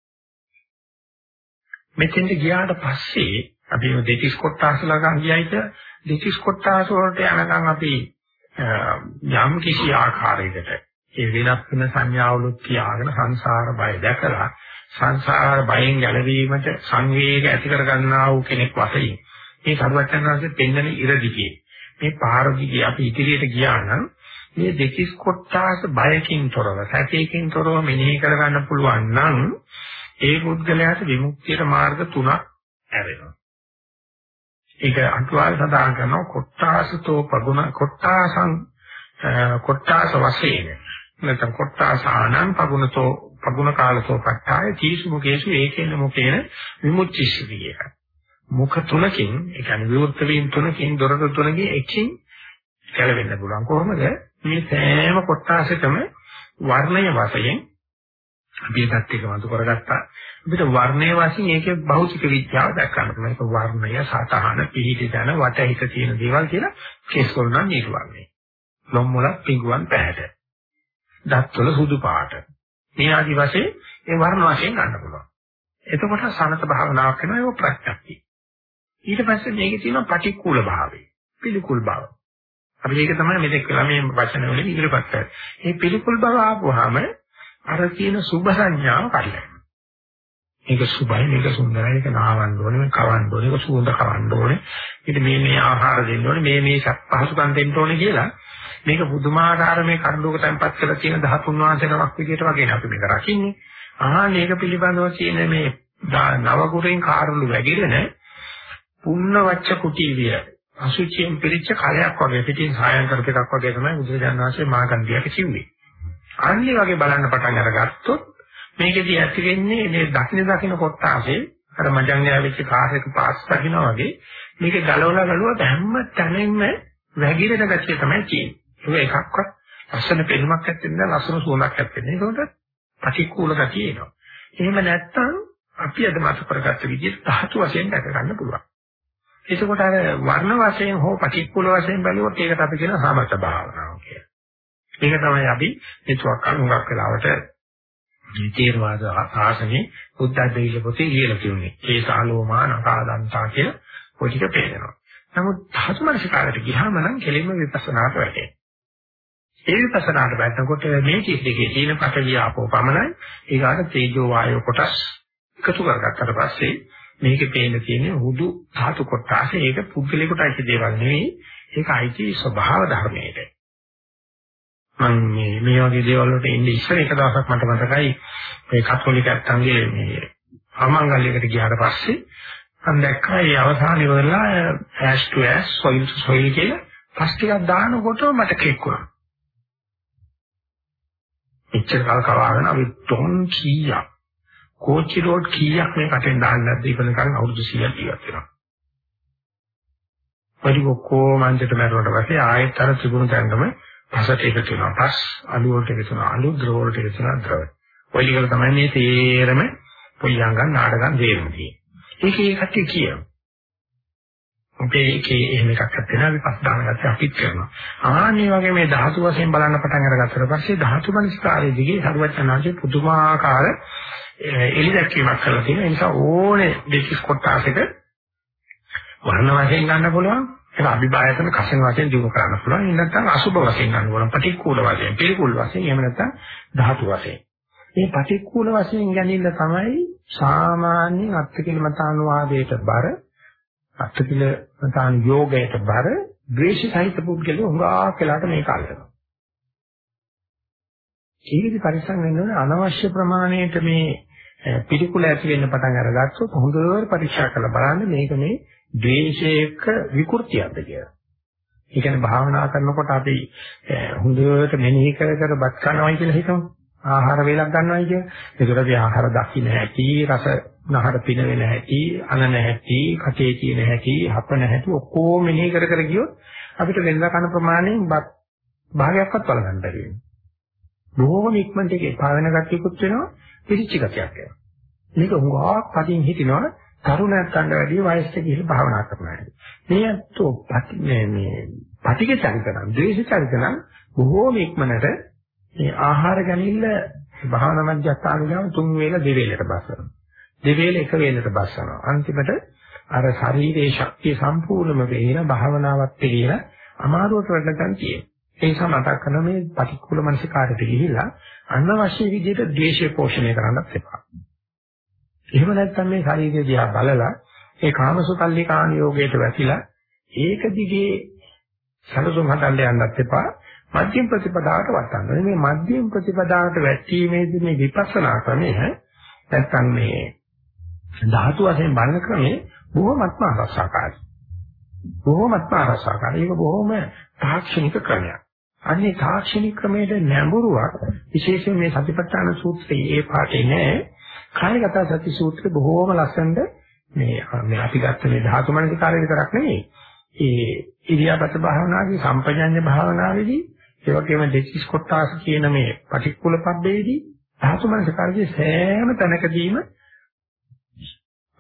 මෙතෙන්ට ගියාට පස්සේ අපි මේ දෙතිස් කොටස් ළඟ ගියයිද දෙතිස් කොටස් වලට යනකම් අපි යම් කිසි ආකාරයකට ඒ වෙනස් වෙන සංඥාවලුත් තියාගෙන සංසාර බය දැකලා සංසාර බයෙන් ගැලවීමට සංවේග ඇති කර ගන්නා වූ කෙනෙක් වශයෙන් මේ සරුවචනanse පෙන්වන ඉරදිගේ මේ පාරදිගේ අපි ඉදිරියට ගියා නම් මේ දෙතිස් කොටස් බයකින් තොරව සැකයකින් තොරව මෙනෙහි කර ගන්න පුළුවන් නම් ඒ පුද්ගලයාට විමුක්තියට මාර්ග තුනක් ඇරෙනවා ඒක අටුවාවේ සඳහන් කරනවා කොට්ටාසතෝ පගුණ කොට්ටාසං කොට්ටාස වශයෙන් නැත්නම් කොට්ටාසානං පගුණතෝ පගුණ කාලසෝ පට්ඨාය කීසු මුකේසු ඒකේන මුකේන විමුක්තිසිරිය. මුඛ තුනකින් ඒ කියන්නේ විවෘත වීම තුනකින් දොරටු තුනකින් එකකින් ගැලවෙන්න පුළුවන්. කොහොමද? මේ සෑම කොටාසකම වර්ණය වශයෙන් අපි ඒකත් එක වඳු කරගත්තා. අපිට වර්ණයේ වශයෙන් ඒකේ භෞතික විද්‍යාව දක්වන්න පුළුවන්. ඒක වර්ණය, සතහන, පිහිටි දන, වටහිත තියෙන දේවල් කියලා කේස් කරනවා නිර්වර්ණය. ලොම් වල පිඟුවන් පැහැට. දත්වල සුදු පාට. මේ ආදි වශයෙන් ඒ වර්ණ වශයෙන් ගන්න පුළුවන්. එතකොට සනත භාවනාවක් වෙනවා ඒක ප්‍රත්‍යක්ෂයි. ඊට පස්සේ මේකේ තියෙනවා පටික්කුල භාවය. පිළිකුල් භාවය. අපි ඒක තමයි මෙතෙක් වෙලා මේ වචන වලින් ඉදිරිපත් කරන්නේ. මේ පිළිකුල් බව ආපුවාම අර කියන සුභ සංඥාව කඩලා. මේක සුභයි මේක සුන්දරයි මේක නාවන්න ඕනේ මේක කවන්න ඕනේ මේක සුවඳ කවන්න ඕනේ ඊට මේ මේ ආහාර දෙන්න ඕනේ මේ මේ පහසුකම් දෙන්න ඕනේ කියලා මේක පුදුමාකාර මේ කර්ණෝක තැන්පත් කරලා තියෙන 13 වාසනාවක් විදිහට වගේ අපි මේක රකින්නේ ආහා මේක පිළිබඳව තියෙන මේ නවගුරෙන් කාරුළු වැగిරෙන පුන්න වච්ච කුටීවිය අසුචියෙන් පිළිච්ච කලයක් වගේ පිටින් සායම් කරප එකක් වගේ තමයි බුදුරජාණන් වහන්සේ මාගන්ධියට කිව්වේ. අන්නේ වගේ බලන්න පටන් අරගත්තොත් මේකෙදී ඇති වෙන්නේ මේ දකින්න දකින්න කොටාසේ අර මජංගය වෙච්ච කාර් එක පාස් දකින්නා වගේ මේක ගලවලා ගලුවා හැම තැනින්ම වැగిරෙන ගැතිය තමයි තියෙන්නේ. ඒක එකක්වත් ලස්සන පෙනුමක් ඇත්තෙන්නේ නැහැ ලස්සන සුවඳක් ඇත්තෙන්නේ. ඒකට ප්‍රතිකූල ගතිය එනවා. එහෙම නැත්නම් අපි අද මත කරගත්ත විදිහට ධාතු වශයෙන් දැක ගන්න පුළුවන්. එතකොට අර වර්ණ වශයෙන් හෝ පටික්කුල වශයෙන් බැලුවොත් ඒකට අපි කියන සමත භාවනාව කියලා. ඒක තමයි අපි හිතුවක් අනුගක් වෙලාවට තේරවාද ආසනේ බුද්ධ දෙවිල පොතේ ලියලා තියෙන්නේ. ඒ සාලෝමා නකාදන්තා කියලා පොඩික පේනවා. නමුත් ධාතු මනසකාරට ගියාම නම් කෙලින්ම විපස්සනාට වැටේ. ඒ විපස්සනාට වැටෙනකොට මේ කිස් දෙකේ තියෙන පටවිය ආපෝ පමණයි ඊගාට තේජෝ වායෝ කොටස් එකතු කරගත්තට පස්සේ මේකේ පේන තියෙන්නේ හුදු ධාතු කොටස. ඒක පුද්ගලිකට අයිති දේවල් නෙවෙයි. ඒක අයිති ස්වභාව ධර්මයට. මම මේ මේ වගේ දේවල් වලට ඉන්නේ ඉස්සර එක දවසක් මට මතකයි මේ කතෝලික ඇත්තන්ගේ මේ ආමංගල්‍යයකට ගියාට පස්සේ මම දැක්කා ඒ අවසාන ඉවරලා ash to ash soil to soil කියලා පස් ටිකක් දානකොට මට කෙක්කුණා. එච්චර කල් කවාගෙන අපි ටොන් කීයක් කෝච්චි රෝඩ් කීයක් මේ කටෙන් දාන්න නැද්ද ඉපදකන් අවුරුදු 100ක් ජීවත් වෙනවා. පරිවකෝ මන්දට මරුවට පස්සේ ආයෙත් අර තිබුණු තැනම පසට එකතු වෙනවා. පස් අලු වලට එකතු වෙනවා. අලු ද්‍රව වලට එකතු වෙනවා ද්‍රව. ඔය ටික තමයි මේ තේරම පොయ్యංගන් නාටකම් තේරෙම තියෙන්නේ. ඒකේ කට්ටිය කියනවා. අපේ ඒකේ එහෙම එකක් නැත්නම් අපි පස් දාන ගැත්තේ අපිත් කරනවා. ආන්නේ වගේ මේ ධාතු වශයෙන් බලන්න පටන් අරගත්තට පස්සේ ධාතු මනස්කාරයේ දිගේ සර්වඥාන්සේ පුදුමාකාර එලි දැක්වීමක් කරලා තියෙනවා. ඒ නිසා ඕනේ දෙකස් කොටසක වර්ණ වශයෙන් ගන්න පුළුවන්. ඒක අභිභායතන කෂණ වශයෙන් දිනු කරන්න පුළුවන්. එහෙම නැත්නම් අසුබ වශයෙන් ගන්න පුළුවන්. පටික්කුල වශයෙන්, පිළිකුල් වශයෙන්, එහෙම නැත්නම් ධාතු වශයෙන්. මේ පටික්කුල වශයෙන් ගැනීම තමයි සාමාන්‍ය අත්කිලමතානුවාදයට බර අත්කිලමතාන් යෝගයට බර ද්වේෂ සහිත පුද්ගලයෝ හුඟා කියලාට මේක අල්ලනවා. ඒකෙදි පරිස්සම් වෙන්න ඕනේ අනවශ්‍ය ප්‍රමාණයට මේ පිළිකුල ඇති වෙන්න පටන් අරගත්තොත් හොඳට පරීක්ෂා කරලා බලන්න මේක මේ ද්වේෂයක විකෘතියක්ද කියලා. ඒ කියන්නේ භාවනා කරනකොට අපි හොඳට මෙනෙහි කර කර බත් කනවායි කියලා හිතමු. ආහාර වේලක් ගන්නවායි කියලා. ඒකට අපි ආහාර දකින්න හැටි, රස නහර පිනවෙන හැටි, අනන හැටි, කටේ තියෙන හැටි, හපන හැටි ඔක්කොම මෙනෙහි කර කර ගියොත් අපිට වෙනදා කන ප්‍රමාණයෙන් බත් භාගයක්වත් බලගන්න බැරි වෙනවා. බොහෝම ඉක්මනට ඒක එපා වෙන ගැටියකුත් වෙනවා පිළිච්ච ගැටියක් වෙනවා. මේක හුඟක් පදින් හිටිනවා තරුණයන් ගන්න වැඩි වයසට ගිහිල්ලා භාවනා කරනවා. මේ අතෝ මේ මේ පටික චරිතනම්, ද්වේෂ චරිතනම් බොහෝම ඉක්මනට මේ ආහාර ගැනීම භාවනා මධ්‍යස්ථාන ගාම තුන් වේල දෙවේලට බස්සනවා. දෙවේල එක වේලට බස්සනවා. අන්තිමට අර ශරීරයේ ශක්තිය සම්පූර්ණම වෙලා භාවනාවත් පිළිලා අමාරුවට වැඩගන්න තියෙනවා. ඒ නිසා මතක් කරන මේ පටික්කුල මනසිකාරයට ගිහිලා අනවශ්‍ය විදිහට ද්වේෂය පෝෂණය කරන්නත් එපා. එහෙම නැත්නම් මේ ශරීරය දිහා බලලා ඒ කාමසුකල්ලි කාණියෝගයට වැසිලා ඒක දිගේ සලසුම් හදන්න යන්නත් එපා. මධ්‍යම ප්‍රතිපදාවට වටන්න. මේ මධ්‍යම ප්‍රතිපදාවට වැටීමේදී මේ විපස්සනා ක්‍රමය නැත්නම් මේ ධාතු වශයෙන් බලන ක්‍රමේ බොහොමත්ම අරසකාරයි. බොහොමත්ම අරසකාරී. ඒක බොහොම තාක්ෂණික ක්‍රමයක්. අන්නේ තාක්ෂණික ක්‍රමයේ නැඹුරුවක් විශේෂයෙන් මේ සතිපට්ඨාන සූත්‍රයේ ඒ පාඩේ නෑ. කායගත සති සූත්‍රය බොහොම ලස්සනට මේ මේ අපි ගත්ත මේ ධාතු මනසිකාරය විතරක් නෙවෙයි. ඒ ඉරියාපත භාවනාවේ සම්පජඤ්ඤ භාවනාවේදී ඒ වගේම දෙසිස් කොටාස කියන මේ පටික්කුල පබ්බේදී ධාතු මනසිකාරයේ සෑම තැනකදීම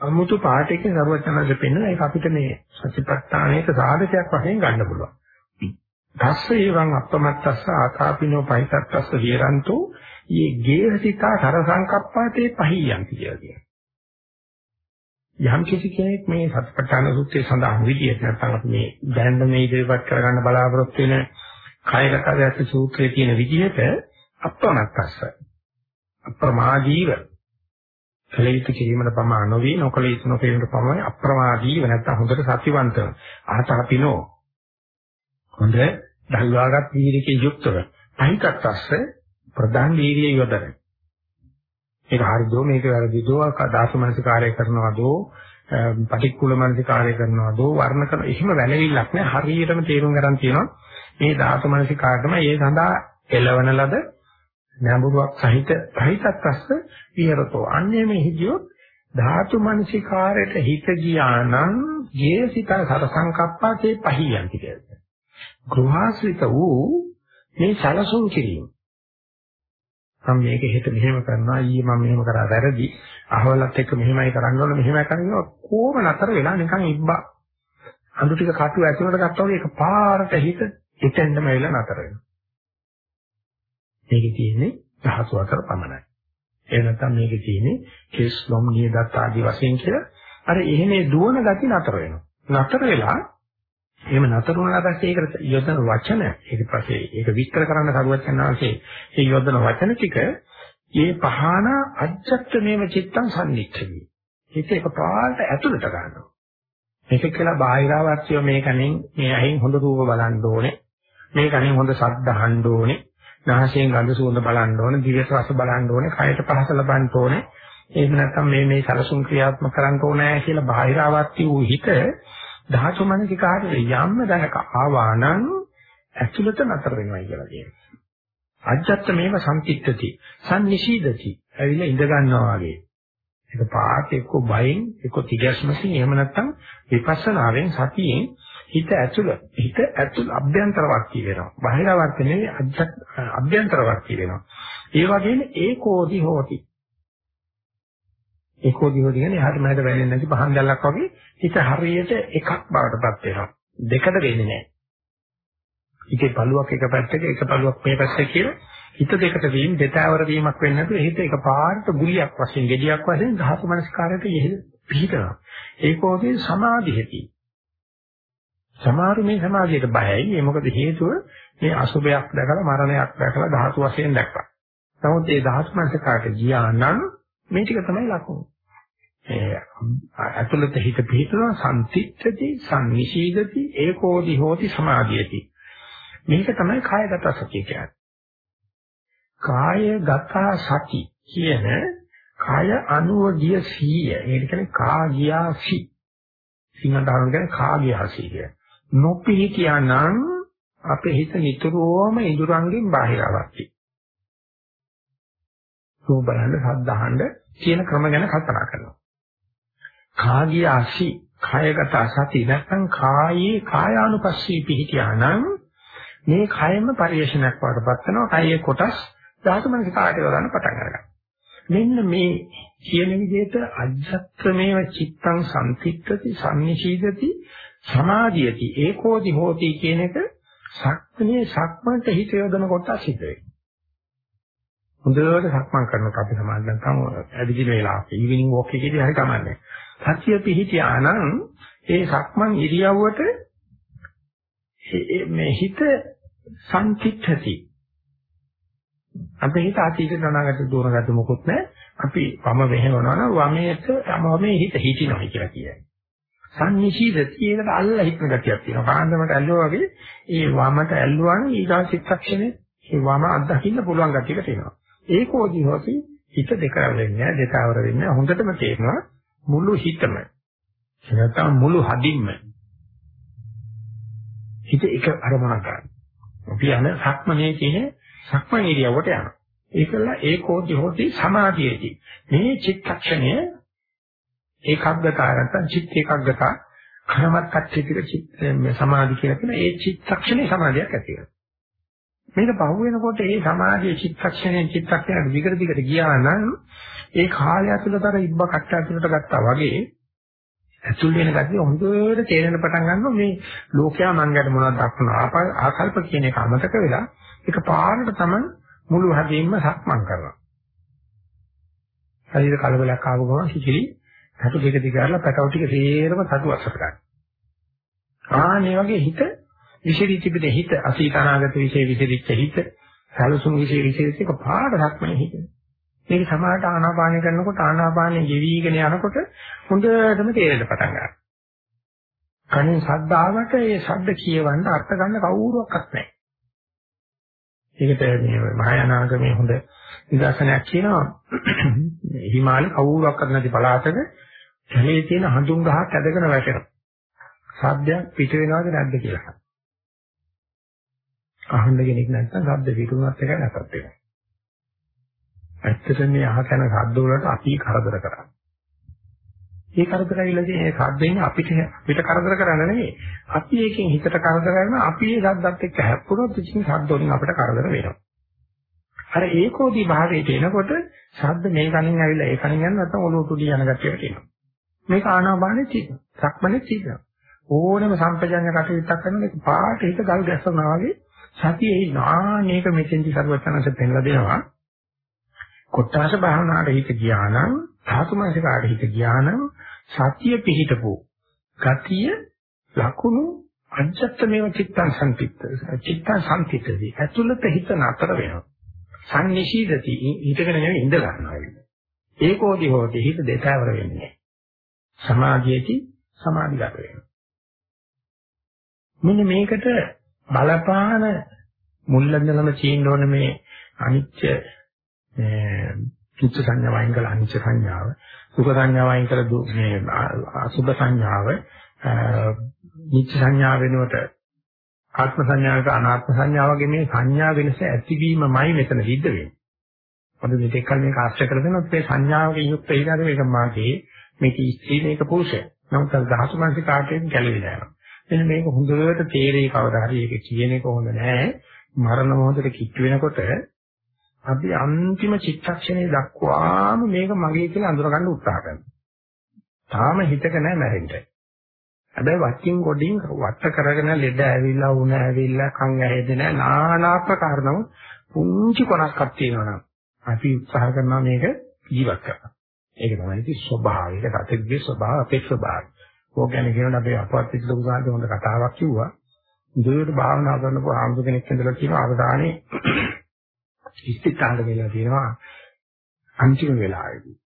අමුතු පාඨයකින් සරුවචනද පෙන්වන ඒක අපිට මේ සතිපට්ඨානයක සාධකයක් වශයෙන් ගන්න පුළුවන්. දස්ස ඒවං අපමත්තස්ස ආකාපිනෝ පහිතත්ස්ස විරන්තෝ යේ ගේහසිතා කර සංකප්පාතේ පහියන්ති කියලා කියනවා. යම් කිසි කෙනෙක් මේ සතිපට්ඨාන සූත්‍රයේ සඳහන් විදියට නැත්නම් අපි මේ දැනට මේ ඉදිරිපත් කරගන්න බලාපොරොත්තු වෙන කායගත සූත්‍රයේ තියෙන විදිහට අපමත්තස්ස අප්‍රමාදීව කලිත කිරීමට පමා නොවි නොකලිත නොකිරීමට පමා අප්‍රමාදීව නැත්නම් හොඳට සතිවන්තව ආතපිනෝ හොඳ දල්වාගත් වීරිකේ යුක්තව අහිතත්ස්ස ප්‍රධාන වීරිය යොදන ඒක හරිදෝ මේක වැරදිදෝ දාස මනසිකාරය කරනවදෝ පටික්කුල මනසිකාරය කරනවදෝ වර්ණ කරන එහෙම වැළවිල්ලක් නෑ හරියටම තේරුම් ගන්න තියෙනවා මේ දාස මනසිකාරයම ඒ සඳහා එළවන ලද නැඹුරුවක් සහිත සහිතත්ස්ස විහෙරතෝ අන්නේ මේ හිදියොත් ධාතු මනසිකාරයට හිත ගියා නම් ගේසිත සරසංකප්පාතේ පහියන්ති කියලා. ගෘහාශ්‍රිත වූ මේ සලසුන් කිරීම. මම මේක හෙට මෙහෙම කරනවා ඊයේ මම මෙහෙම කරා වැරදි. අහවලත් එක්ක මෙහෙමයි කරන්න ඕන මෙහෙමයි කරනවා කොහොම නතර වෙලා නිකන් ඉබ්බා. අඳු ටික කටු ඇතුලට ගත්තා වගේ එක පාරට හිත එතෙන්දම වෙලා නතර වෙනවා. මේකේ තියෙන්නේ ධාතු අතර පමණයි. ඒ නැත්නම් මේකේ තියෙන්නේ කෙස් ලොම් නියදත් ආදී වශයෙන් කියලා අර එහෙනේ දුවන ගති නතර වෙනවා. නතර වෙලා එහෙම නතර වුණාට පස්සේ ඒකට යොදන වචන ඊට පස්සේ ඒක විස්තර කරන්න කරුවත් යනවාසේ ඒ යොදන වචන ටික මේ පහන අජ්ජත් මේව චිත්තං සම්නිච්ඡවි. ඒක එකපාරට ඇතුළට ගන්නවා. මේක කියලා බාහිරාවර්තිය මේකෙන් මේ ඇහෙන් හොඳ රූප බලන්න ඕනේ. මේකෙන් හොඳ ශබ්ද අහන්න ඕනේ. නාසයෙන් ගඳ සුවඳ බලන්න ඕනේ, දිවට රස බලන්න ඕනේ, කයට පහස ලබන්න ඕනේ. එහෙම නැත්නම් මේ මේ සලසුන් ක්‍රියාත්මක කරන්න ඕනේ කියලා බාහිර ආවර්ති වූ හිත ධාතු මනසිකාරයේ යම්ම දැනක ආවා නම් ඇතුළත නතර වෙනවා කියලා කියනවා. අජත්ත මේව සම්තික්තති, සම්නිශීදති. ඇවිල්ලා ඉඳ ගන්නවා වගේ. ඒක පාට එක්ක බයෙන් එක්ක තිගැස්මකින් එහෙම නැත්නම් විපස්සනාවෙන් සතියෙන් හිත ඇතුළ හිත ඇතුළ අභ්‍යන්තරවක් කියනවා. බාහිරවක් නෙවෙයි අභ්‍යන්තරවක් කියනවා. ඒ වගේම ඒකෝදි හෝති. ඒකෝදි හෝති කියන්නේ එහාට මෙහාට වැනෙන්නේ නැති පහන් දැල්ලක් වගේ හිත හරියට එකක් බවටපත් වෙනවා. දෙකද වෙන්නේ නැහැ. හිතේ පළුවක් එක පැත්තක එක පළුවක් මේ පැත්තේ කියලා හිත දෙකට වීම දෙතාවර වීමක් වෙන්නේ නැතුව හිත එකපාරට ගුලියක් වශයෙන් gediyak වශයෙන් ධාතු මනස්කාරයට යෙහෙ පිහිටනවා. ඒකෝදේ සමාධියති. සමහරු මේ සමාධියට බයයි. ඒ මොකද හේතුව මේ අසුභයක් දැකලා මරණයක් දැකලා ධාතු වශයෙන් දැක්කා. නමුත් ඒ ධාතු මනසකට ගියා නම් මේ ටික තමයි ලකුණු. ඒ අතුලත හිත පිහිටනවා සම්තිත්‍ත්‍ති සංනිශීදති ඒකෝදි හෝති සමාධියති. මේක තමයි කායගත සතිය කියන්නේ. කායගත සති කියන කාය අනුව ගිය සීය. ඒක කියන්නේ කා ගියා සි. සිංහල ධර්ම කියන්නේ කා ගියා සී කියන්නේ. නොපිහිටියානම් අපේ හිත නිතරම ඉඳුරංගෙන් බාහිරවත්ටි. රූප බලන්න, ශබ්ද අහන්න කියන ක්‍රම ගැන කතා කරනවා. කාගිය ආසි, කායගත සති නැත්නම් කායේ කායානුපස්සී පිහිටියානම් මේ කයම පරිේශනයක් වඩපත් වෙනවා. කයේ කොටස් ධාතු මනස කාටේ වරන්න පටන් ගන්නවා. මෙන්න මේ කියන විදිහට අජ්ජත්‍රමේව චිත්තං සම්තික්කති සම්නිශීදති සමාධියති ඒකෝදි හෝති කියන එක සක්මනේ සක්මන්ට හිත යොදන කොට සිද්ධ වෙනවා. හොඳට සක්මන් කරනකොට අපි සමාන නැත්නම් ඇවිදින වෙලාවක ඊවිනිං වොක් එකේදී හරි කමන්නේ. සතිය පිහිටියා නම් ඒ සක්මන් ඉරියව්වට මේ හිත සංකිට්ඨති. අපේ හිත අතීතේ අනාගත දුරගත මොකුත් නැහැ. අපි වම වෙහෙවනවා නම් වමේට වමේ හිත හිටිනවා කියලා කියයි. සංනිශීදති ඒකට අල්ලලා හිටන ගතියක් තියෙනවා. කාන්දමට ඇල්ලුවා වගේ ඒ වමට ඇල්ලුවාම ඊගා චිත්තක්ෂණේ ඒ වම අත්දකින්න පුළුවන් ගතියක තියෙනවා. ඒකෝදි හොති හිත දෙක වෙන්නේ දෙකවර වෙන්නේ හොඳටම තේරෙනවා මුළු හිතම. නැත්නම් මුළු හදින්ම හිත එක අරමුණක් ගන්න. අපි යන සක්මනේ කියන සක්මන් ඉරියව්වට යනවා. ඒකල ඒකෝදි හොති සමාධියේදී. මේ චිත්තක්ෂණය ඒකග්ගතා නැත්නම් චිත්ත ඒකග්ගතා කර්මත් කච්චිතික චිත්ත සමාධි කියලා කියන ඒ චිත්තක්ෂණේ සමාධියක් ඇති වෙනවා. මේක පහු වෙනකොට ඒ සමාධියේ චිත්තක්ෂණයෙන් චිත්තක්ෂණයට විකර දිගට ගියා නම් ඒ කාලය ඇතුළත අර ඉබ්බ කට්ට ඇතුළට ගත්තා වගේ ඇතුල් වෙන ගැතිය හොඳට තේරෙන පටන් ගන්නවා මේ ලෝකයා මංගට මොනවද දක්වන ආකල්ප කියන එක අමතක වෙලා ඒක පාරට තමයි මුළු හැදීම සක්මන් කරනවා. හරියට කලබලයක් ආව ගමන් සිසිලි හතු දෙක දිගාරලා පැටව ටික සේරම සතු අස්සට ගන්න. ආන්නේ වගේ හිත විශේෂිත පිට හිත අසීත අනාගත විශේෂ විශේෂිත හිත සැලසුම් විශේෂ විශේෂිත පාරට සක්මනේ හිතේ. මේක සමාහට ආනාපානය කරනකොට ආනාපානය ගෙවිගෙන යනකොට හොඳටම තේරෙන්න පටන් ගන්නවා. කණින් ශබ්ද ආවට ඒ ශබ්ද කියවන්න අර්ථ ගන්න කවුරුවක්වත් නැහැ. ඒකට මේ මහායානාගමේ හොඳ නිදර්ශනයක් කියනවා හිමාලය කවුරුවක්වත් නැති පළාතක ජලයේ තියෙන හඳුන් ගහක් ඇදගෙන වැටෙනවා. ශබ්දයක් පිට වෙනවද නැද්ද කියලා. අහන්න කෙනෙක් නැත්නම් ශබ්ද පිටුනත් එකයි නැතත් එකයි. ඇත්තට මේ අහකන ශබ්ද වලට අපි කරදර කරන්නේ. ඒ කරදර ඇවිල්ලා තියෙන ඒ ශබ්දයෙන් අපිට අපිට කරදර කරන්න නෙවෙයි. අපි එකෙන් හිතට කරදර කරනවා අපි ඒ ශබ්දත් එක්ක හැප්පුණොත් ඉතින් ශබ්ද වලින් අපිට කරදර වෙනවා. අර ඒකෝදි භාවයට එනකොට ශබ්ද මේ කණින් ඇවිල්ලා ඒ කණින් යන නැත්නම් ඔලුව තුඩි යන ගැටියට එනවා. මේක ආනාපානෙ තියෙනවා. සක්මනේ තියෙනවා. ඕනම සම්පජඤ්ඤ කටයුත්තක් කරන එක පාට හිත ගල් ගැස්සනවා වගේ සතියේ නානේක මෙතෙන්දි සර්වචනanse පෙන්ලා දෙනවා. කොට්ටාස භාවනාවට හිත ගියා නම් ධාතු මනසකාට හිත ගියා නම් සතිය පිහිටපු ගතිය ලකුණු අජත්ත මේව චිත්තං සම්පිත්ත. චිත්තං සම්පිත්තදී ඇතුළත හිත නතර වෙනවා. සංනිශීදති හිතගෙන නෙවෙයි ඉඳ ගන්නවා ඒකෝදි හොතේ හිත දෙතවර වෙන්නේ සමාධියති සමාධිගත වෙනවා. මෙන්න මේකට බලපාන මුල්ලඳලම චීන්න ඕන මේ අනිච්ච චිත්ත සංඥා වයින් කළ අනිච්ච සංඥාව සුඛ සංඥා වයින් කළ මේ අසුභ සංඥාව නිච්ච සංඥා වෙනුවට ආත්ම සංඥාවක අනාත්ම සංඥාව වගේ මේ සංඥා වෙනස ඇතිවීමමයි මෙතන සිද්ධ වෙන්නේ. මොකද මේක කල් මේක ආශ්‍රය කරගෙනත් මේ සංඥාවකින් යුක්ත හිතාද මේක මාගේ මේක ස්ත්‍රී මේක පුරුෂය. නමුත් අර දහස මානසික කාටයෙන් ගැලවිලා යනවා. එන්න මේක හොඳට තේරෙයි කවදා හරි ඒක කියන එක හොඳ නෑ. මරණ මොහොතේ කිට්ටු වෙනකොට අපි අන්තිම චිත්තක්ෂණය දක්වාම මේක මගේ කියලා අඳුරගන්න උත්සාහ කරනවා. තාම හිතක නැහැ මැරෙන්න. හැබැයි වචින් ගොඩින් වට කරගෙන ලෙඩ ඇවිල්ලා උණ ඇවිල්ලා කන් ඇහෙදෙන නානාත්මක කාරණා පුංචි කොනක්ක් තියෙනවා නම් අපි උත්සාහ කරනවා මේක ජීවත් කරන්න. ඒක තමයි ඉති ස්වභාවය. ඒක සතෙක්ගේ ස්වභාව අපේ ස්වභාවය. ඕක ගැන කියන අපේ අපවත් පිට ලොකු සාන්ති හොඳ කතාවක් කිව්වා. දුරට භාවනා කරනකොට ආම්සු කෙනෙක් ඉඳලා කියනවා අවධානයේ ඉස්තිතාල වෙලා තියෙනවා අන්තිම වෙලාවේදී.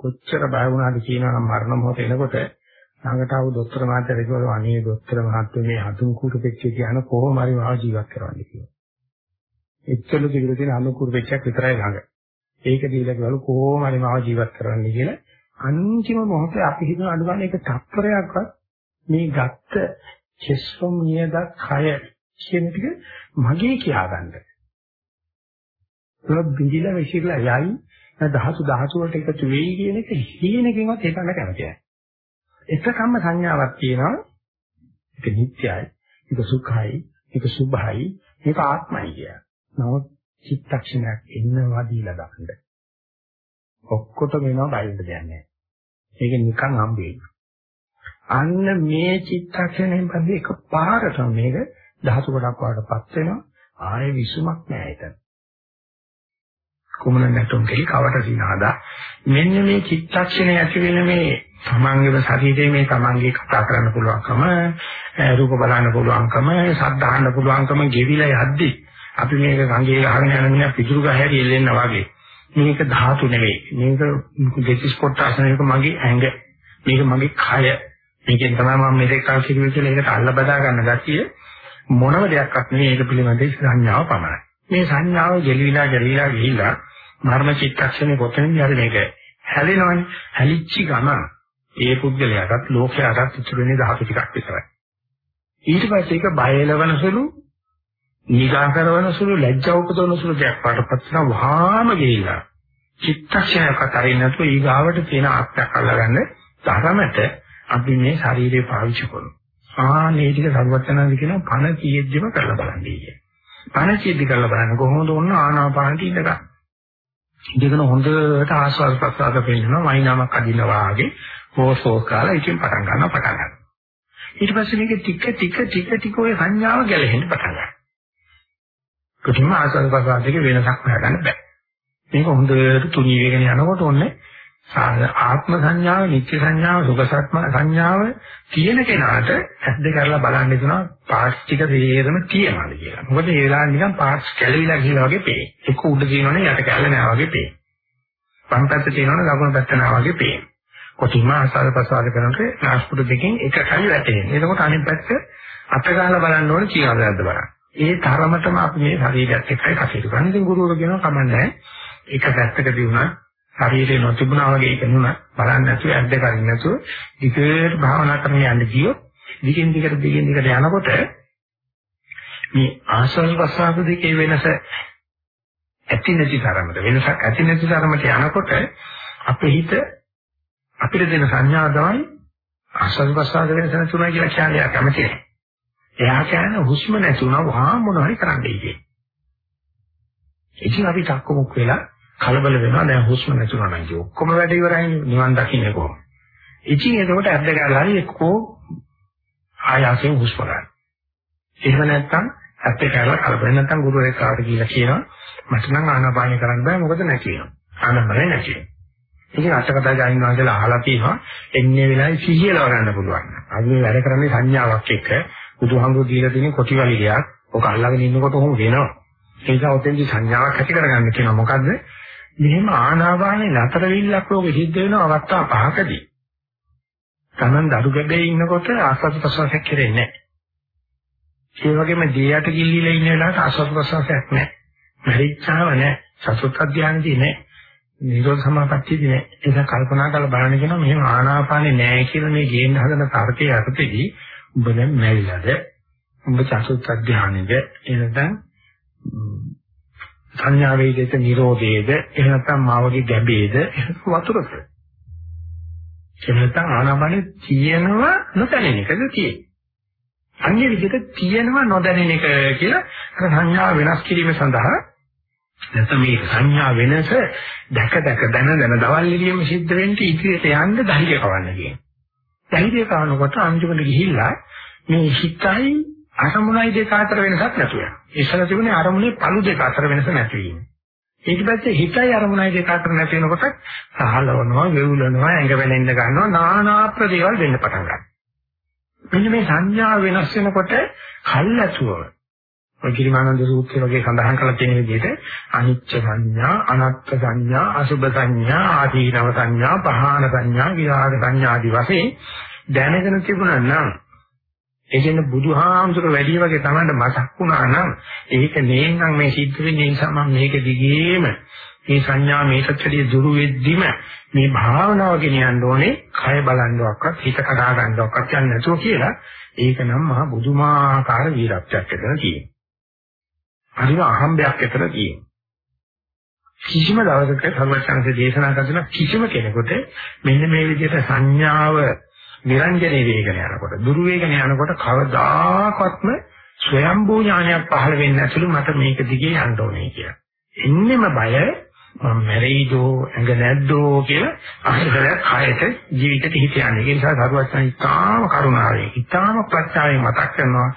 කොච්චර බය වුණාද කියනවා නම් මරණ මොහොත එනකොට ළඟට ආව දොස්තර මහත්තයා කිව්වා අනේ දොස්තර මහත්තයා මේ හතුන් කුරු පෙච්චේ කියන කොහොම හරි මාව ජීවත් කරවන්න කියලා. එච්චර දිගට තියෙන අනුකුරු පෙච්චක් විතරයි ළඟ. ඒක දීලා කිව්වලු කොහොම හරි මාව ජීවත් කරවන්න කියලා. අන්තිම මොහොතේ අපි හිතන අඩුගානේ එක තප්පරයක්වත් මේ ගත්ත චෙස්වම් නියද කය කියන ටික මගේ කියාගන්න. ඒක බිඳිලා විසිරලා යයි දහසු දහසු වලට එකතු වෙයි කියන එක හීනකින්වත් හිතන්න කැමති නැහැ. එකකම්ම සංඥාවක් තියෙනවා. ඒක නිත්‍යයි, ඒක සුඛයි, ඒක සුභයි, ඒක ආත්මයි කිය. නමුත් චිත්තක්ෂණයක් එන්නවා දීලා ගන්න. ඔක්කොටම වෙනවා බයින්ද දෙන්නේ. ඒක නිකන් හම්බෙයි. අන්න මේ චිත්තක්ෂණයෙන් පස්සේ එකපාරටම මේක දහසු කොටක් වඩපත් වෙනවා. ආයේ විසුමක් නෑ එතන. කුමන නැතුම් කෙලි කවට සිනාදා මෙන්න මේ චිත්තක්ෂණය ඇති වෙන මේ තමන්ගේම ශරීරයේ මේ තමන්ගේ කතා කරන්න පුළුවන්කම රූප බලන්න පුළුවන්කම ශබ්ද අහන්න පුළුවන්කම ගෙවිලා යද්දි අපි මේක ගංගේ ගහගෙන යන මිනිහා පිටුරු ගහහැරි එල්ලෙන්න වගේ මේක ධාතු නෙවෙයි. මේක දෙතිස් කොටස් නෙවෙයි. මගේ ඇඟ. මේක මගේ කය. මේකෙන් තමයි මම මේක කල් කිව්වේ කියලා ඒකට අල්ල බදා ගන්න ගැතිය මොනම දෙයක්වත් නෙවෙයි. ඒක පිළිබඳ සංඥාව පමණයි. මේ සංඥාව ගෙලිවිලා ගෙලිවිලා ගිහිල්ලා මරණ චිත්තක්ෂණේ කොතනින්ද හරි මේක හැලෙනවනේ. හැලිච්ච ගමන් ඒ පුද්ගලයාටත් ලෝකයාටත් ඉතුරු වෙන්නේ ධාතු ටිකක් විතරයි. ඊට පස්සේ ඒක බය එලවන සුළු නිගා කරවන සුළු ලැජ්ජා උපදවන සුළු දෙයක් පාටපත් වෙනවා වහාම ගිහිලා චිත්තක්ෂණයක් අතරින් නැතුව ඊගාවට තියෙන ආත්මයක් අල්ලගන්න තරමට අපි මේ ශරීරය පාවිච්චි කරනවා. ආ මේ ටික සර්වඥාන්ද කියන පණ කීයේදීම කරලා බලන්නේ කිය. පණ කීයේදී කරලා බලන්න කොහොමද ඔන්න ආනාපානට ඉඳගන්න. ඉඳගෙන හොඳට ආස්වාද ප්‍රසආද පෙන්නනවා වයින්නාමක් අදිනවා වගේ හෝසෝ කාලා ඉතින් පටන් ගන්නවා පටන් ගන්නවා. ඊට පස්සේ මේක ටික ටික ටික ටික ඔය සංඥාව ගැලහෙන්න පටන් ගන්නවා. කොටිම ආස්වාද ප්‍රසආදයේ වෙනසක් හොයාගන්න බෑ. මේක හොඳට තුනී වෙගෙන යනකොට ඔන්නේ ආත්ම සංඥාව, නිත්‍ය සංඥාව, සුඛ සත්ම සංඥාව තියෙන කෙනාට ඇස් දෙක කරලා බලන්න දෙනවා පාර්ට්ස් ටික තේරෙම තියෙනවාද කියලා. මොකද ඒ වෙලාවේ නිකන් පාර්ට්ස් කැළවිලා ගිහලා වගේ පේන. එක උඩ තියෙනවනේ යට කැල්ල නෑ වගේ පේන. වම් පැත්ත තියෙනවනේ දකුණු පැත්ත නෑ වගේ පේන. කොටිම ආසාර ප්‍රසාර කරනකොට නාස්පුඩු දෙකෙන් එකයි වැටෙන්නේ. එතකොට අනිත් පැත්ත අත ගහලා බලන්න ඕනේ කියනවාද නැද්ද බලන්න. ඒ තරමටම අපි මේ ශරීරයත් එක්කයි කටයුතු කරන්නේ. ඉතින් ගුරුවරු කියනවා කමන්නේ එක පැත්තකදී වුණා ශරීරේ නොතිබුණා වගේ කෙනුණා බලන්න නැතුව ඇද්ද කරින්න නැතුව විකේට භාවනා කරන යන්න ගියොත් දිගින් දිගට දිගින් දිගට යනකොට මේ ආසල් ප්‍රසාද දෙකේ වෙනස ඇති නැති තරමට වෙනසක් ඇති නැති තරමට යනකොට අපේ හිත අපිට දෙන සංඥා තමයි ආසල් ප්‍රසාද වෙනස නැතුණා කියලා කියන්නේ කැමති නැහැ. එයා කියන්නේ හුස්ම නැතුණා වහා මොනවා හරි කරන්නයි කියන්නේ. ඉතින් අපි තක්කමුක් වෙලා කලබල වෙනවා දැන් හුස්ම නැතුණා නම් කිය ඔක්කොම වැඩ ඉවරයි නිවන් දකින්නේ කොහොමද? ඉතින් එතකොට ඇද්ද ගාලා හරි එක්කෝ ආයාසයෙන් හුස්ම ගන්න. එහෙම නැත්නම් ඇත්ත කරලා කලබල නැත්නම් ගුරුවරයෙක් කාට කියලා කියනවා මට නම් ආනාපානය කරන්න බෑ මොකද නැති වෙනවා. ආනාපානය නැති වෙනවා. ඉතින් අටකතා ගානිනවා කියලා අහලා තියෙනවා එන්නේ වෙලාවේ සිහියලව ගන්න පුළුවන්. අපි මේ වැඩ කරන්නේ සංඥාවක් එක්ක බුදුහාමුදුරු දීලා තියෙන කොටි වලිගයක් ඔක අල්ලගෙන ඉන්නකොට ඔහොම වෙනවා. ඒ නිසා ඔතෙන්දි සංඥාවක් ඇති කරගන්න කියනවා මොකද්ද? මෙහෙම ආනාපානේ නතර විල්ලක් ලෝකෙ සිද්ධ වෙන අවස්ථා පහකදී Taman දරු ගැබේ ඉන්නකොට ආස්වාද ප්‍රසවාසයක් කෙරෙන්නේ නැහැ. ඒ වගේම දියට ගිල්ලිලා ඉන්න වෙලාවට ආස්වාද ප්‍රසවාසයක් නැහැ. පරිච්ඡාව නැහැ. සසුත් අධ්‍යානදී නැහැ. නිරෝධ සමාපත්තියදී නැහැ. ඒක කල්පනා කරලා බලන්න කියනවා මෙහෙම ආනාපානේ නැහැ කියලා මේ ගේන්න හදන තර්කයේ අර්ථෙදී ඔබ දැන් මැරිලාද? ඔබ චතුත් අධ්‍යානෙද? එනනම් සංඥා වේදිත නිරෝධයේද එහෙම නැත්නම් මාවගේ ගැබේද වතුරද එහෙම නැත්නම් ආනාපානෙ තියෙනවා නොදැනෙන එකද තියෙන්නේ අන්‍ය විදිහට තියෙනවා නොදැනෙන එක කියලා අර සංඥා වෙනස් කිරීම සඳහා නැත්නම් මේ සංඥා වෙනස දැක දැක දැන දැන දවල් එළියෙම සිද්ධ වෙන්න ඉදිරියට යන්න ධෛර්ය කවන්න කියන. ධෛර්ය කවනකොට අන්තිමට ගිහිල්ලා මේ හිතයි අරමුණයි දෙක අතර වෙනසක් නැතු වෙනවා. ඉස්සර තිබුණේ අරමුණේ පළු දෙක අතර වෙනස නැති වීම. ඊට පස්සේ හිතයි අරමුණයි දෙක අතර නැති වෙනකොට සහලවනවා, වෙවුලනවා, ඇඟ වෙලෙන්න ගන්නවා, নানা ප්‍රදේවල් වෙන්න පටන් ගන්නවා. මෙන්න මේ සංඥා වෙනස් වෙනකොට කල්ැතුව ඔය කිරිමානන්ද සූත්‍රය වගේ සඳහන් කරලා තියෙන විදිහට අනිච්ච සංඥා, අනත්ත් සංඥා, අසුභ සංඥා, ආදීනව සංඥා, පහාන සංඥා, විරාග සංඥා ආදී වශයෙන් දැනගෙන තිබුණා නම් ඒ කියන්නේ බුදුහාමුදුර වැඩි වගේ තමයි මතක් වුණා නම් ඒක නේනම් මේ සිද්ධ වෙන්නේ නිසා මම මේක දිගේම මේ සංඥා මේකටදී දුරු වෙද්දිම මේ භාවනාව ගෙනියන්න ඕනේ කය බලන්නවක්වත් හිත කඩා ගන්නවක්වත් යන්නේ නැතුව කියලා ඒක නම් මහා බුදුමාකාර වීරත්වයක් ඇතන තියෙනවා. හරිම අහම්බයක් ඇතන තියෙනවා. කිසිම දවසක සර්වචන්සේ දේශනා කරන කිසිම කෙනෙකුට මෙන්න මේ විදිහට සංඥාව නිරංජනේ වේගන යනකොට දුරු වේගන යනකොට කවදාකවත්ම ස්වයම්බෝ ඥානයක් පහළ වෙන්නේ නැතුළු මට මේක දිගේ යන්න ඕනේ කියලා. එන්නෙම බය මම මැරෙයිදෝ ඇඟ නැද්දෝ කියලා අහිතලක් කායට ජීවිතේ හිත යන්නේ. ඒ නිසා සරුවත්සන් ඉතාම කරුණාවෙන් ඉතාම ප්‍රත්‍යාවෙන් මතක් කරනවා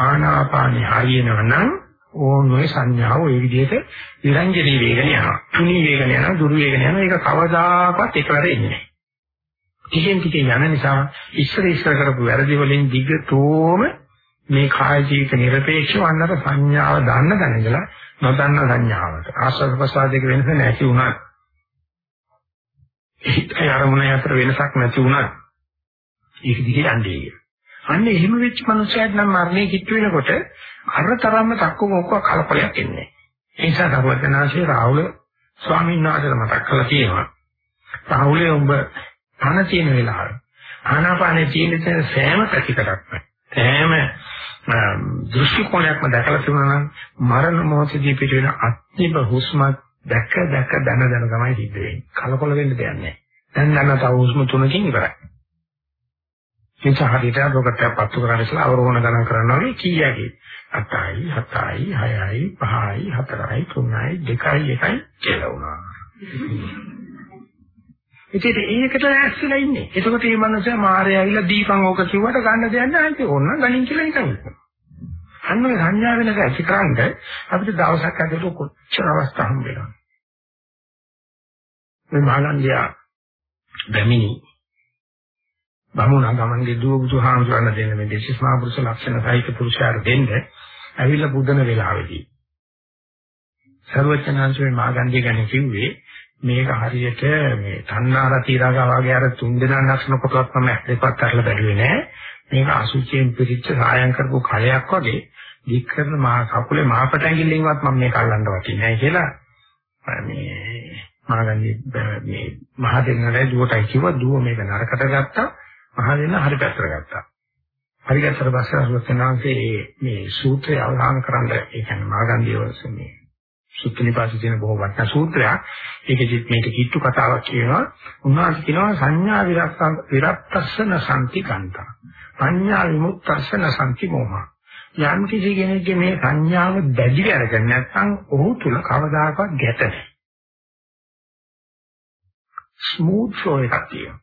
ආනාපානි හරියනවා නම් ඕනෝයි සංඥාව ඒ විදිහට විරංජනී වේගණ යනවා. තුනී වේගණ යනවා, දුරු වේගණ යනවා. ඒක කවදාකවත් එකවර එන්නේ නැහැ. කිසිම කිසි යන නිසා ඉස්සර ඉස්සර කරපු වැරදි වලින් දිගටම මේ කාය ජීවිත নিরপেক্ষව අන්නතර සංඥාව දාන්න දැනගලා නොදන්න සංඥාවට ආස්වාද ප්‍රසාදයක වෙනස නැති වුණා. ඒ අරමුණ අතර වෙනසක් නැති වුණා. ඒක දිගේ යන්නේ. අන්න එහෙම වෙච්ච මනුස්සයෙක් නම් මරණය කිට්ටු වෙනකොට අර තරම්ම තක්කු මොකක් කලපලයක් එන්නේ. ඒ නිසා සර්වඥාන්සේ රාහුල ස්වාමීන් වහන්සේට මතක් කරලා තියෙනවා. රාහුලේ උඹ පණ තියෙන වෙලාව. ආනාපානේ තියෙන තැන සෑම පැතිකඩක්ම සෑම දෘෂ්ටි කොනයක්ම දැකලා තිබුණා නම් මරණ මොහොතදී පිට වෙන අත්නිබ හුස්ම දැක දැක දන දන තමයි සිද්ධ වෙන්නේ. කලකොල වෙන්න දෙයක් නැහැ. දැන් දන්න තව හුස්ම තුනකින් ඉවරයි. එනිසා හරියට රෝගත්‍ය පත්තු කරගෙන ඉස්සලා අවරෝහණ ගණන් කරනවා වගේ කීයකි 8යි 7යි 6යි 5යි 4යි 3යි 2යි 1යි කියලා වුණා. ඉතින් ඒකට ඇස්සලා ඉන්නේ. එතකොට මේ මනුස්සයා මාරය ඇවිල්ලා දීපන් ඕක කිව්වට ගන්න දෙයක් නැහැ. ඕන්න ගණන් කියලා නිකන් ඉන්නවා. අන්න ඒ සංඥා වෙනක ඇතිකරන්න අපිට දවසක් ඇතුළත කොච්චර අවස්ථා හම්බ වෙනවද? මේ මානන්දියා බැමිනි බමුණා ගමන්ගේ දුව බුදුහාමුදුරන් දෙන්න මේ දේශස් මහා පුරුෂ ලක්ෂණ සහිත පුරුෂයාට දෙන්න ඇවිල්ලා බුදන වෙලාවේදී. සර්වචනාංශයේ මාගන්ධිය ගැන කිව්වේ මේක හරියට මේ තණ්හාරති රාගා වගේ අර තුන් දෙනා ලක්ෂණ කොටස් තමයි දෙපත් අරලා බැලුවේ නෑ. මේක අසුචියෙන් පිරිච්ච සායම් කරපු කලයක් වගේ දික් කරන මහා කකුලේ මහපටැඟිල්ලෙන්වත් මම මේක අල්ලන්න වටින්නේ නෑ කියලා. මේ මාගන්ධි මේ මහ දෙන්නලයි දුවටයි කිව්වා. දුව මේක නරකට ගත්තා. මහ දෙන්න හරි පැත්තට ගත්තා. හරි ගැත්තට පස්සේ අරුවචනාංශයේ මේ සූත්‍රය අවධානය කරන්න ඒ කියන්නේ මාගන්ධිය වශයෙන් මේ සුත්තිනිපාතේ තියෙන බොහෝ වටිනා සූත්‍රයක්. ඒකෙදිත් මේක කිට්ටු කතාවක් කියනවා. උන්වහන්සේ කියනවා සංඥා විරක්තං විරක්තස්සන සම්ති කන්තා. පඤ්ඤා විමුක්තස්සන සම්ති මොහා. යම් කිසි කෙනෙක්ගේ මේ සංඥාව දැඩි කරගෙන නැත්නම් ඔහු තුල කවදාකවත් ගැට නැහැ. ස්මූත් ෆ්ලෝ එකක් තියෙනවා.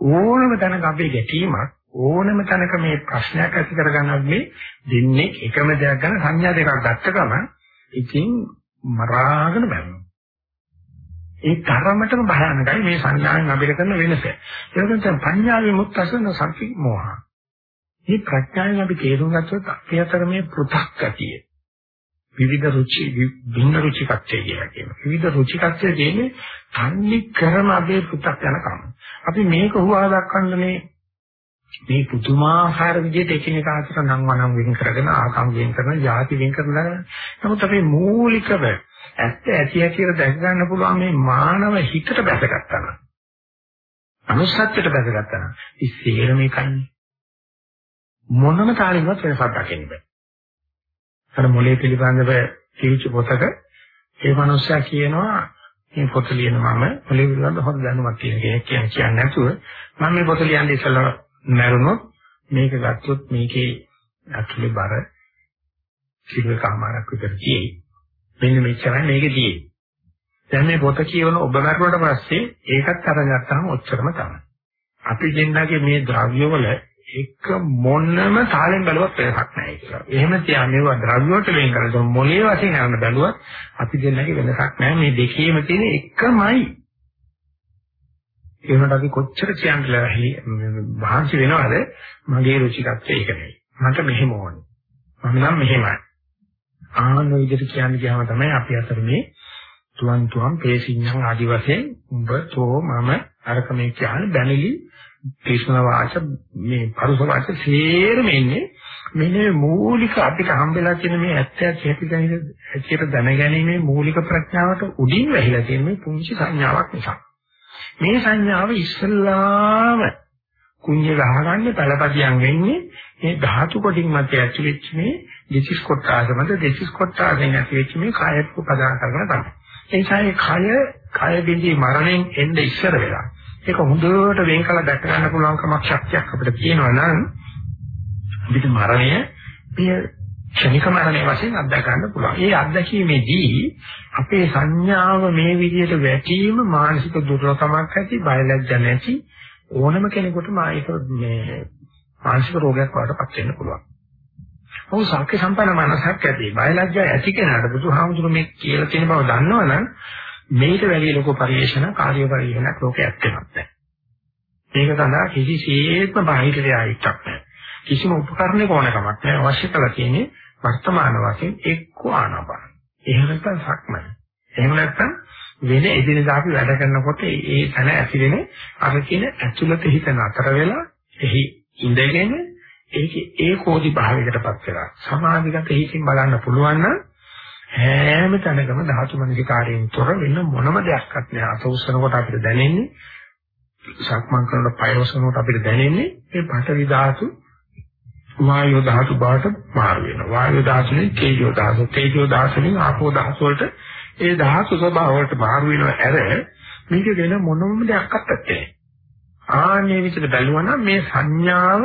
ඕනම තැනක අපේ ගැටීමක් ඕනම තැනක මේ ප්‍රශ්නයක් ඇති කරගන්නත් මේ දෙන්නේ එකම දෙයක් ගැන සංඥා දෙකක් ගත්ත ගමන් ඉතින් මරාගෙන බැලනවා. ඒ තරමටම භයානකයි මේ සංඥාවෙන් අපිට කරන වෙනස. ඒක නිසා පඤ්ඤාවේ මුත්තසන සම්පි මොහ. මේ ප්‍රඥාවෙන් අපි තේරුම් ගත්තොත් අපේ අතර මේ පෘථක් ගතිය. විවිධ රුචි භින්න රුචිකත්වය කියලා කියනවා. විවිධ රුචිකත්වය කියන්නේ තන්නේ කරම අපේ පෘථක් යනකම්. අපි මේක හුවා දක්වන්න මේ මේ පුදුමාකාර විදිහට එකිනෙකා අතර නම් වනම් වෙන් කරගෙන ආගම් වෙන් කරන, ಜಾති වෙන් කරන නමුත් අපේ මූලිකව ඇත්ත ඇති කියලා දැක ගන්න පුළුවන් මේ මානව හිතට බැසගත්තා නම් අනුසත්‍යයට බැසගත්තා නම් ඉස්සෙල්ලා මේකන්නේ. මොනම තාලෙවත් වෙනසක් දකින්න බෑ. අර මොලේ පිළිබඳව කිවිච්ච පොතක ඒ මනුස්සයා කියනවා මේ පොත ලියන මම මොලේ පිළිබඳව හොඳ දැනුමක් තියෙන කෙනෙක් කියන්නේ නැතුව මම මේ පොත ලියන්නේ ඉස්සෙල්ලා මරුණොත් මේක ගත්තොත් මේකේ ඇතුලේ බර කිලෝ කමාරක් විතර තියෙයි. මෙන්න මෙච්චරයි මේකේ තියෙන්නේ. දැන් මේ පොත කියවන ඔබ මරුණට පස්සේ ඒකත් අරන් ගත්තාම ඔච්චරම තමයි. අපි දෙන්නගේ මේ ද්‍රව්‍ය වල එක මොනම තාලෙන් බැලුවත් වෙනසක් නැහැ කියලා. එහෙම තියා මේවා ද්‍රව්‍ය වලට වෙන් කරලා මොලේ වශයෙන් යන බැලුවත් අපි දෙන්නගේ වෙනසක් නැහැ. මේ දෙකේම තියෙන එකමයි. ඒකට අපි කොච්චර කියන්නේ වහන්සි වෙනවද මගේ රුචිකත්වය ඒක නෙවෙයි. මට මෙහෙම ඕනේ. මම නම් මෙහෙමයි. ආන විදිහට කියන්නේ ගියාම තමයි අපි අතර මේ තුවන් තුවන් පේසින්නම් ආදි වශයෙන් උඹ තෝ මම අරක මේ කියන බැනලි ක්‍රිෂ්ණ වාච මේ පරුස වාච සේරම ඉන්නේ මෙන්න මූලික අපිට හම්බෙලා තියෙන මේ ඇත්ත ඇති ඇතිට දැනගැනීමේ මූලික ප්‍රඥාවට උඩින් වැහිලා තියෙන මේ පුංචි සංඥාවක් නිසා මේ සංඥාව ඉස්සල්ලාම කුඤ්ඤ ගහගන්නේ පළපදියම් වෙන්නේ මේ ධාතු කොටින් මත ඇතුළෙච්ච මේ දෙසිස් කොටාස මත දෙසිස් කොටාසෙන් ඇතුළෙච්ච මේ කායත් උපදාන කරගෙන තමයි. ඒ නිසා මේ කය කය බින්දී මරණයෙන් එන්න ඉස්සර වෙලා ඒක හොඳට වෙන් කළ දැක ගන්න පුළුවන් කමක් ශක්තියක් අපිට තියෙනවා නම් අපිට මරණය මේ ක්ෂණික මරණය වශයෙන් අත්දැක ගන්න පුළුවන්. ඒ අත්දැකීමේදී අපේ සංඥාව මේ විදිහට වැටීම මානසික දුර්වලකමක් ඇති, බයලජ්ජ නැති ඕනම කෙනෙකුට මායික මේ මානසික රෝගයක් වඩපත් වෙන්න පුළුවන්. ඔව් සාක්ෂි සම්පන්න මනසක් ඇති. බයලජ්ජ ඇති කෙනාට බුදුහාමුදුරු මේ කියලා තියෙන බව දන්නවනම් මේක වැඩි ලොකු පරිශ්‍රණ කාර්ය පරිශ්‍රණක් ලෝකයේ ඇත්තෙමත් නැහැ. මේක සඳහා කිසිසේත්ම බාහිර දෙයක් නැහැ. කිසිම උපකරණයක ඕනකමක් නැහැ. අවශ්‍ය කරලා තියෙන්නේ වර්තමාන වශයෙන් එක්ක ආනපන. එහෙම නැත්නම් සක්මන. එහෙම නැත්නම් වෙන එදිනදා අපි වැඩ කරනකොට ඒ තන ඇතිවෙන අර කියන ඇතුළත හිත නතර වෙලා එහි ඉඳගෙන ඒකේ ඒකෝදි භාවයකටපත් වෙලා සමාධිගත හිතින් බලන්න පුළුවන් නම් හැම තැනකම ධාතු මනසිකාරයෙන් තොර වෙන මොනම දෙයක්වත් නෑ අත උස්සනකොට අපිට දැනෙන්නේ සක්මන් කරනකොට පය උස්සනකොට අපිට දැනෙන්නේ මේ පඨවි ධාතු වායෝ ධාතු බවට මාරු වෙනවා. වායෝ ධාතුනේ තේජෝ ධාතු, තේජෝ ධාතුනේ ආපෝ ධාතු වලට ඒ ධාතු ස්වභාව වලට මාරු වෙනවා ඇර මේක වෙන මොනම දෙයක් අත්තේ ආන්නේ විදිහට බැලුවා නම් මේ සංඥාව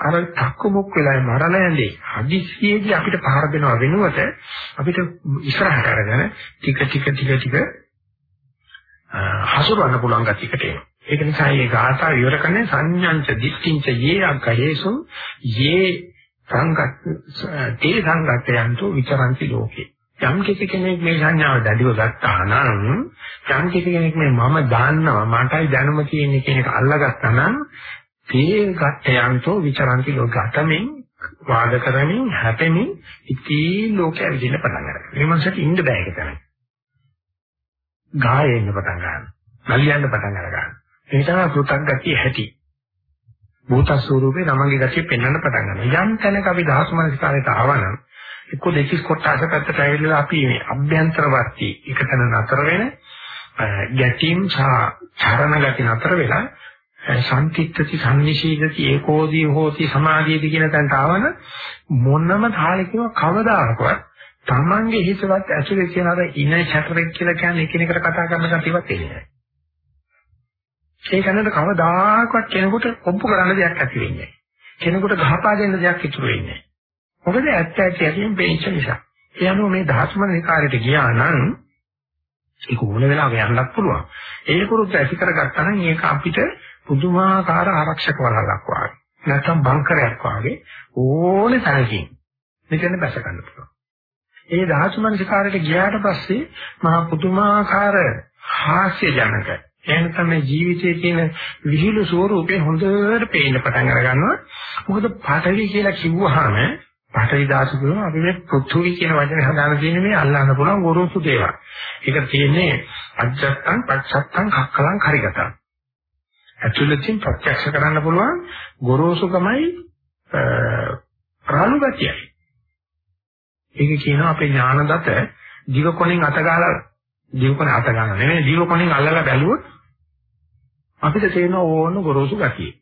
අර තක්කමුක් වෙලා මරණ ඇඳේ හදිස්සියේදී අපිට පහර දෙනවා වෙනුවට අපිට ඉස්සරහට අරගෙන ටික ටික ටික ටික හසුරවන්න පුළුවන් ගතියකට එනවා. ඒක නිසා මේ ගාථා විවර කරන්නේ සංඥාංච දිට්ඨිංච යේ අග්ගයේසු යේ සංගත් තේ සංගතයන්තු විචරಂತಿ ලෝකේ. යම් කෙනෙක් මේ සංඥාව දැඩිව ගත්තා නම් යම් කෙනෙක් මේ මම දාන්නවා මටයි දැනුම තියෙන්නේ කියන එක අල්ලගත්තා නම් තේ ගත්තයන්තෝ විචරಂತಿ ලෝකතමින් වාද කරමින් හැපෙමින් ඉතී ලෝකෙ විදින පටන් ගන්නවා. මේ මනසට ඉන්න බෑ ඒක තමයි. ගායෙන්න පටන් ගන්නවා. නලියන්න පටන් ගන්නවා. ඒ තමයි කෘතග්ගතිය ඇති. භූත ස්වරූපේ තමන්ගේ ගතිය පෙන්වන්න පටන් ගන්නවා. යම් තැනක අපි දහස් මනස්කාරයට ආවනම් එක්ක දෙකස් කොටස පැත්තට ඇවිල්ලා අපි මේ අභ්‍යන්තරවර්ති එකතන නතර වෙන ගැටීම් සහ චරණ ගති නතර වෙලා සම්තිත්‍ත්‍ති සම්නිශීදති ඒකෝදී හෝති සමාධියදී කියන තැනට ආවන මොනම තාලෙකම කවදාකවත් තමන්ගේ හිතවත් ඇතුලේ කියන අර ඉන චතරෙක් කියලා කියන්නේ එකිනෙකට කතා කරන කතියවත් එන්නේ නැහැ. ඒ කනට කවදාකවත් කෙනෙකුට ඔප්පු කරන්න දෙයක් ඇති වෙන්නේ නැහැ. කෙනෙකුට ගහපා දෙන්න දෙයක් ඉතුරු වෙන්නේ නැහැ. මොකද ඇත්ත ඇත්ත ඇතින් පේච්ච නිසා. ඒ අනුව මේ දහස්මන විකාරයට ගියා නම් ඒක ඕන වෙලාවක යන්නත් පුළුවන්. ඒ පුරුද්ද ඇති කරගත්තා නම් ඒක අපිට පුදුමාකාර ආරක්ෂක වලලක් වගේ. නැත්නම් බංකරයක් වගේ ඕනේ තැනකින් මෙතන බැස ගන්න පුළුවන්. ඒ දහස්මන විකාරයට ගියාට පස්සේ මහා පුදුමාකාර හාස්‍ය ජනක එහෙනම් තමයි ජීවිතයේ තියෙන විහිළු ස්වරූපේ හොඳට පේන්න පටන් අර ගන්නවා. මොකද පාඨවි කියලා කිව්වහම පඨවි ධාතු කියනවා අපි මේ පෘථුවි කියන වචනේ හදාගෙන තියෙන්නේ මේ අල්ලන්න පුළුවන් ගොරෝසු දේවල්. ඒක තියෙන්නේ අජත්තං පච්චත්තං කක්කලං කරිගතං. ඇතුළතින් ප්‍රත්‍යක්ෂ කරන්න පුළුවන් ගොරෝසුකමයි රාළු ගතියයි. ඒක කියනවා අපේ ඥානදත දිව කොණෙන් අත ගහලා දිව කොණේ අත ගන්න නෙමෙයි දිව කොණෙන් අල්ලලා බැලුවොත් අපිට තේරෙන ඕන ගොරෝසු ගතිය.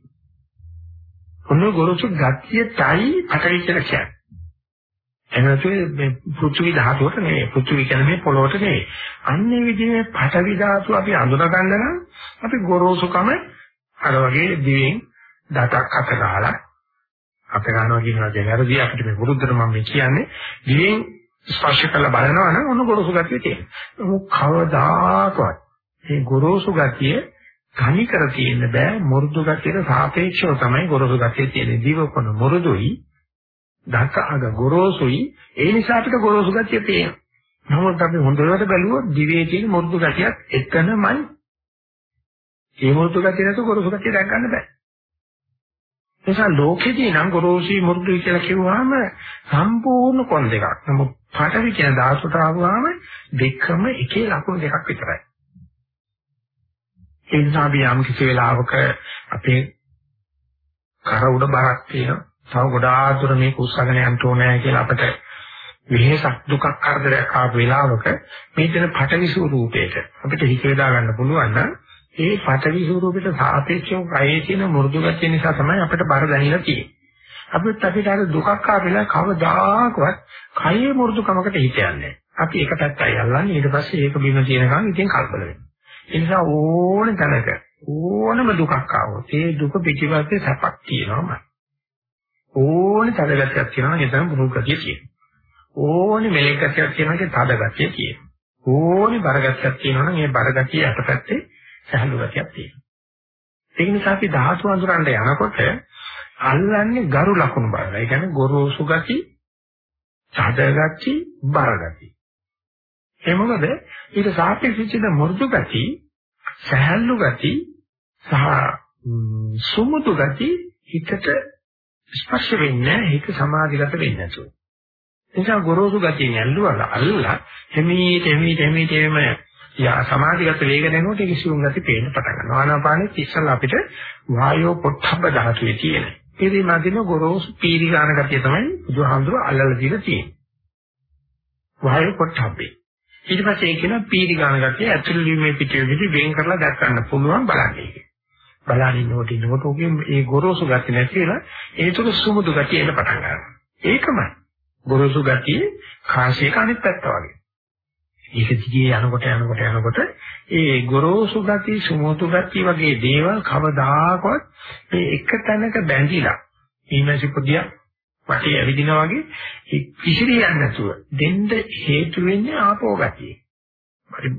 ඔන්න ගොරෝසු ගතියටයි අටවි කියලා කියන්නේ. එනතුේ මේ පෘථිවි ධාතුවට නෙවෙයි පෘථිවි කියන්නේ මේ පොළොවට නෙවෙයි. අන්නේ විදිහේ පඨවි ධාතුව අපි අඳුර ගන්න නම් අපි ගොරෝසුකම අර වගේ දිවෙන් දතක් අත ගහලා අත ගන්නවා කියනවා කියන්නේ වැරදි අපිට මේ වෘද්ධර මම මේ කියන්නේ දිවෙන් ස්පර්ශ කරලා බලනවා නම් ඔන්න ගොරෝසු ගතිය තියෙනවා. මොක කවදාකවත් මේ ගොරෝසු ගතිය තනි කර තියෙන්න බෑ මුරුදු ගතියට සාපේක්ෂව තමයි ගොරෝසු ගතිය තියෙන්නේ. දිවකොන මුරුදුයි දක අග ගොරෝසුයි ඒ නිසා අපිට ගොරෝසු ගතිය තියෙනවා. නමුත් අපි හොඳට බැලුවොත් දිවේ තියෙන මුරුදු ගතියත් එකනමයි. ඒ මුරුදු ගතිය නැතුව ගොරෝසු ගතිය දැක් ගන්න බෑ. නිසා ලෝකෙදී නම් ගොරෝසුයි මුරුදුයි කියලා කිව්වහම සම්පූර්ණ කොන් දෙකක්. නමුත් පඨවි කියන ධාතුට ආවම දෙකම එකේ ලක්ෂණ දෙකක් විතරයි. ඒ නිසා අපි යම් කිසි වෙලාවක අපේ කර උඩ බරක් තියෙනවා. තව ගොඩාක් දුර මේක උස්සගෙන යන්න ඕනේ කියලා අපිට විහෙසක් දුකක් කරදරයක් ආපු වෙලාවක මේ දෙන පටවි ස්වරූපයට අපිට හිත යොදා ගන්න පුළුවන් නම් ඒ පටවි ස්වරූපයට සාපේක්ෂව කයේ තියෙන මෘදු ගතිය නිසා තමයි අපිට බර දැනෙලා තියෙන්නේ. අපිත් අපිට අර දුකක් ආවෙලා කවදාකවත් කයේ මෘදුකමකට හිත යන්නේ අපි එක පැත්තයි අල්ලන්නේ ඊට පස්සේ ඒක බිම තියෙනකන් ඉතින් කල්පල වෙනවා. ඒ නිසා ඕනේ තැනක ඕනම දුකක් ආවොත් ඒ දුක පිටිපස්සේ සැපක් තියෙනවම. ඕනේ තදගතියක් තියෙනවා නම් එතන මෘදුගතිය තියෙනවා. ඕනේ මෙලෙකතියක් තියෙනවා නම් තදගතිය තියෙනවා. ඕනේ බරගතියක් තියෙනවා නම් ඒ බරගතිය යටපැත්තේ සහලු ගතියක් තියෙනවා. ඒ නිසා අපි ධාතු අඳුරන්න යනකොට අල්ලන්නේ ගරු ලකුණු බලලා. ඒ කියන්නේ ගොරෝසු ගති, සාද ගති, බර ගති. ඒ මොකද ඊට සාපේක්ෂව මෘදු ගති, සහැල්ලු ගති සහ සුමුදු ගති හිතට ස්පර්ශ වෙන්නේ හිත සමාධිගත වෙන්නේ නැතුව. එනිසා ගොරෝසු ගතියෙන් ඇල්ලුවා අල්ලලා එමෙහිට එමෙහිට එමෙහිට එමෙ යා සමාධිගත වේගන යනකොට ඒක සිවුම් ගති පේන්න පටන් ගන්නවා. ආනාපානෙත් ඉස්සලා අපිට වායෝ පොට්ටබ්බ ධාතුවේ තියෙන. ඒකේ මැදින ගොරෝසු පීරි ගන්න ගතිය තමයි බුදුහාමුදුර අල්ලලා දීලා තියෙන්නේ. වායෝ පොට්ටබ්බේ. ඊට පස්සේ ඒක කියන පීරි ගන්න ගතිය ඇතුළු වීමේ පිටුවේදී වෙන් කරලා දැක් ගන්න පුළුවන් බලන්නේ. බලන් ඉන්නකොට ඉන්නකොට ඔගේ ඒ ගොරෝසු ගතිය නැතිලා ඒ තුල සුමුදු ගතිය එන්න පටන් ගන්නවා. ඒකමයි. ගොරෝසු ගතිය කාශයක අනිත් පැත්ත වගේ. ඒක දිගේ යනකොට යනකොට යනකොට ඒ ගොරෝසු ගති සුමුදු ගති වගේ දේවල් කවදාකවත් මේ එක තැනක බැඳිලා ඊමැසි පොදියා වටේ ඇවිදිනා වගේ කිසිරියන්නේ නැතුව දෙන්න හේතු වෙන්නේ ආපෝ ගතිය.